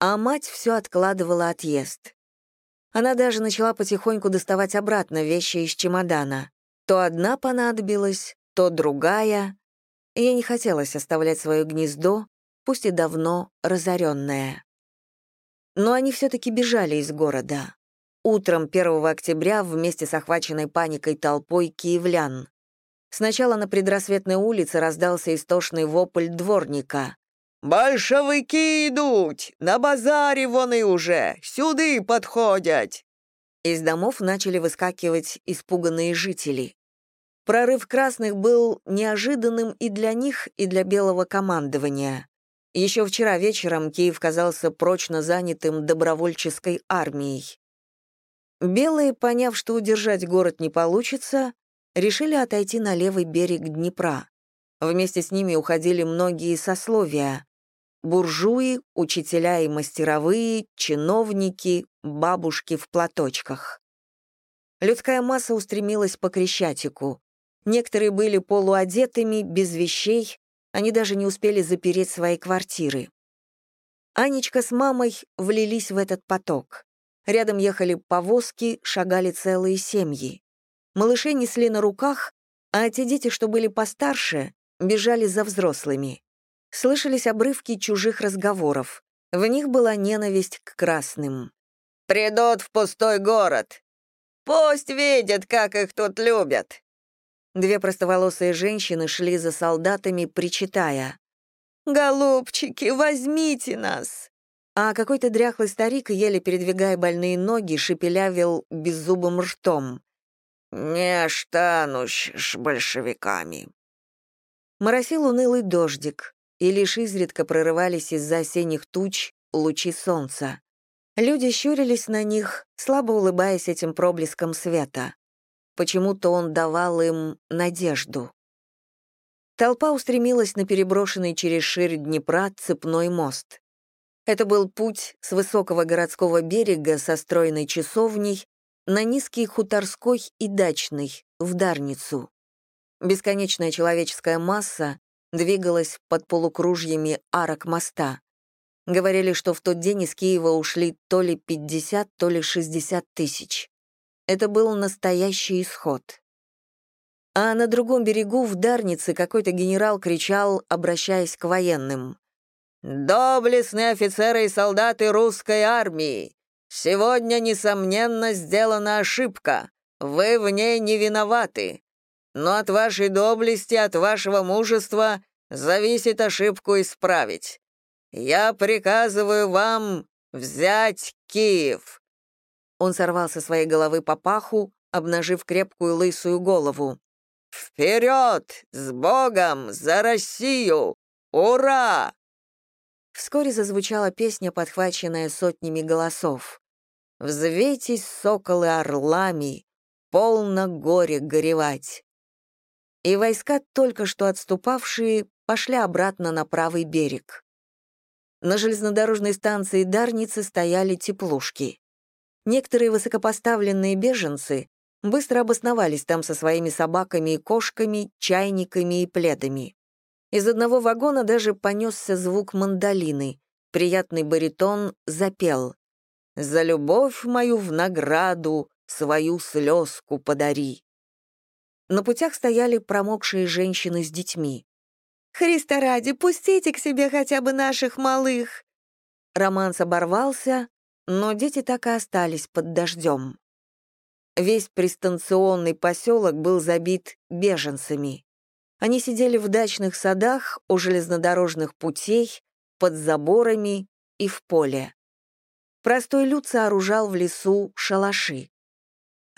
а мать все откладывала отъезд. Она даже начала потихоньку доставать обратно вещи из чемодана. То одна понадобилась, то другая. Ей не хотелось оставлять свое гнездо, пусть и давно разоренное. Но они все-таки бежали из города. Утром 1 октября вместе с охваченной паникой толпой киевлян. Сначала на предрассветной улице раздался истошный вопль дворника. «Большевики идут! На базаре вон и уже! Сюды подходят!» Из домов начали выскакивать испуганные жители. Прорыв красных был неожиданным и для них, и для белого командования. Еще вчера вечером Киев казался прочно занятым добровольческой армией. Белые, поняв, что удержать город не получится, решили отойти на левый берег Днепра. Вместе с ними уходили многие сословия — буржуи, учителя и мастеровые, чиновники, бабушки в платочках. Людская масса устремилась по Крещатику. Некоторые были полуодетыми, без вещей, они даже не успели запереть свои квартиры. Анечка с мамой влились в этот поток. Рядом ехали повозки, шагали целые семьи. Малышей несли на руках, а те дети, что были постарше, бежали за взрослыми. Слышались обрывки чужих разговоров. В них была ненависть к красным. «Придут в пустой город. Пусть видят, как их тут любят». Две простоволосые женщины шли за солдатами, причитая. «Голубчики, возьмите нас!» А какой-то дряхлый старик, еле передвигая больные ноги, шепелявил беззубым ртом. «Не останусь с большевиками». Моросил унылый дождик, и лишь изредка прорывались из-за осенних туч лучи солнца. Люди щурились на них, слабо улыбаясь этим проблеском света. Почему-то он давал им надежду. Толпа устремилась на переброшенный через ширь Днепра цепной мост. Это был путь с высокого городского берега со стройной часовней на низкий хуторской и дачный, в Дарницу. Бесконечная человеческая масса двигалась под полукружьями арок моста. Говорили, что в тот день из Киева ушли то ли 50, то ли 60 тысяч. Это был настоящий исход. А на другом берегу, в Дарнице, какой-то генерал кричал, обращаясь к военным. «Доблестные офицеры и солдаты русской армии! Сегодня, несомненно, сделана ошибка. Вы в ней не виноваты. Но от вашей доблести, от вашего мужества зависит ошибку исправить. Я приказываю вам взять Киев!» Он сорвал со своей головы папаху, обнажив крепкую лысую голову. «Вперед! С Богом! За Россию! Ура!» Вскоре зазвучала песня, подхваченная сотнями голосов. «Взвейтесь, соколы, орлами, полно горе горевать!» И войска, только что отступавшие, пошли обратно на правый берег. На железнодорожной станции Дарницы стояли теплушки. Некоторые высокопоставленные беженцы быстро обосновались там со своими собаками и кошками, чайниками и пледами. Из одного вагона даже понесся звук мандолины. Приятный баритон запел. «За любовь мою в награду свою слезку подари». На путях стояли промокшие женщины с детьми. Христа ради, пустите к себе хотя бы наших малых!» Романс оборвался, но дети так и остались под дождем. Весь пристанционный поселок был забит беженцами. Они сидели в дачных садах, у железнодорожных путей, под заборами и в поле. Простой люд сооружал в лесу шалаши.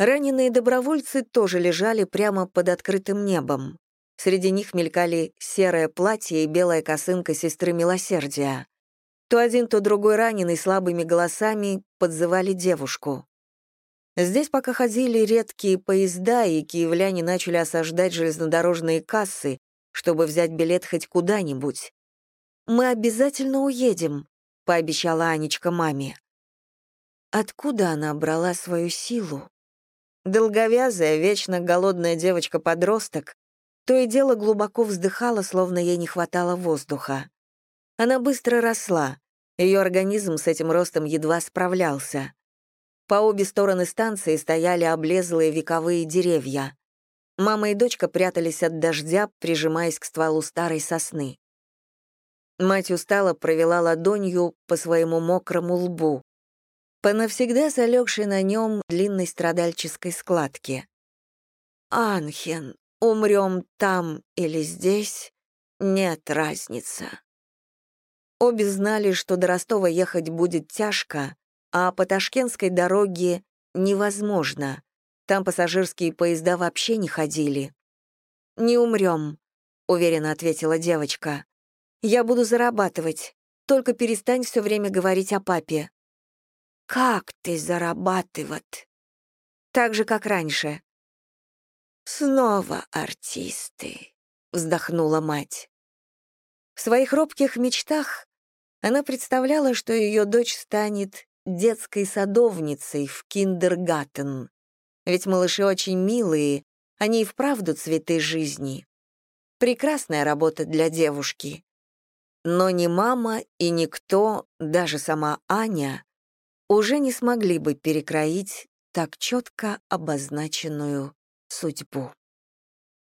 Раненые добровольцы тоже лежали прямо под открытым небом. Среди них мелькали серое платье и белая косынка сестры Милосердия. То один, то другой раненый слабыми голосами подзывали девушку. Здесь пока ходили редкие поезда, и киевляне начали осаждать железнодорожные кассы, чтобы взять билет хоть куда-нибудь. «Мы обязательно уедем», — пообещала Анечка маме. Откуда она брала свою силу? Долговязая, вечно голодная девочка-подросток то и дело глубоко вздыхала, словно ей не хватало воздуха. Она быстро росла, ее организм с этим ростом едва справлялся. По обе стороны станции стояли облезлые вековые деревья. Мама и дочка прятались от дождя, прижимаясь к стволу старой сосны. Мать устало провела ладонью по своему мокрому лбу, по навсегда залегшей на нем длинной страдальческой складке. «Анхен, Умрем там или здесь, нет разницы. Обе знали, что до Ростова ехать будет тяжко, а по Ташкентской дороге невозможно. Там пассажирские поезда вообще не ходили. «Не умрем», — уверенно ответила девочка. «Я буду зарабатывать. Только перестань все время говорить о папе». «Как ты зарабатывать?» «Так же, как раньше. «Снова артисты», — вздохнула мать. В своих робких мечтах она представляла, что ее дочь станет детской садовницей в киндергаттен. Ведь малыши очень милые, они и вправду цветы жизни. Прекрасная работа для девушки. Но ни мама и никто, даже сама Аня, уже не смогли бы перекроить так четко обозначенную судьбу.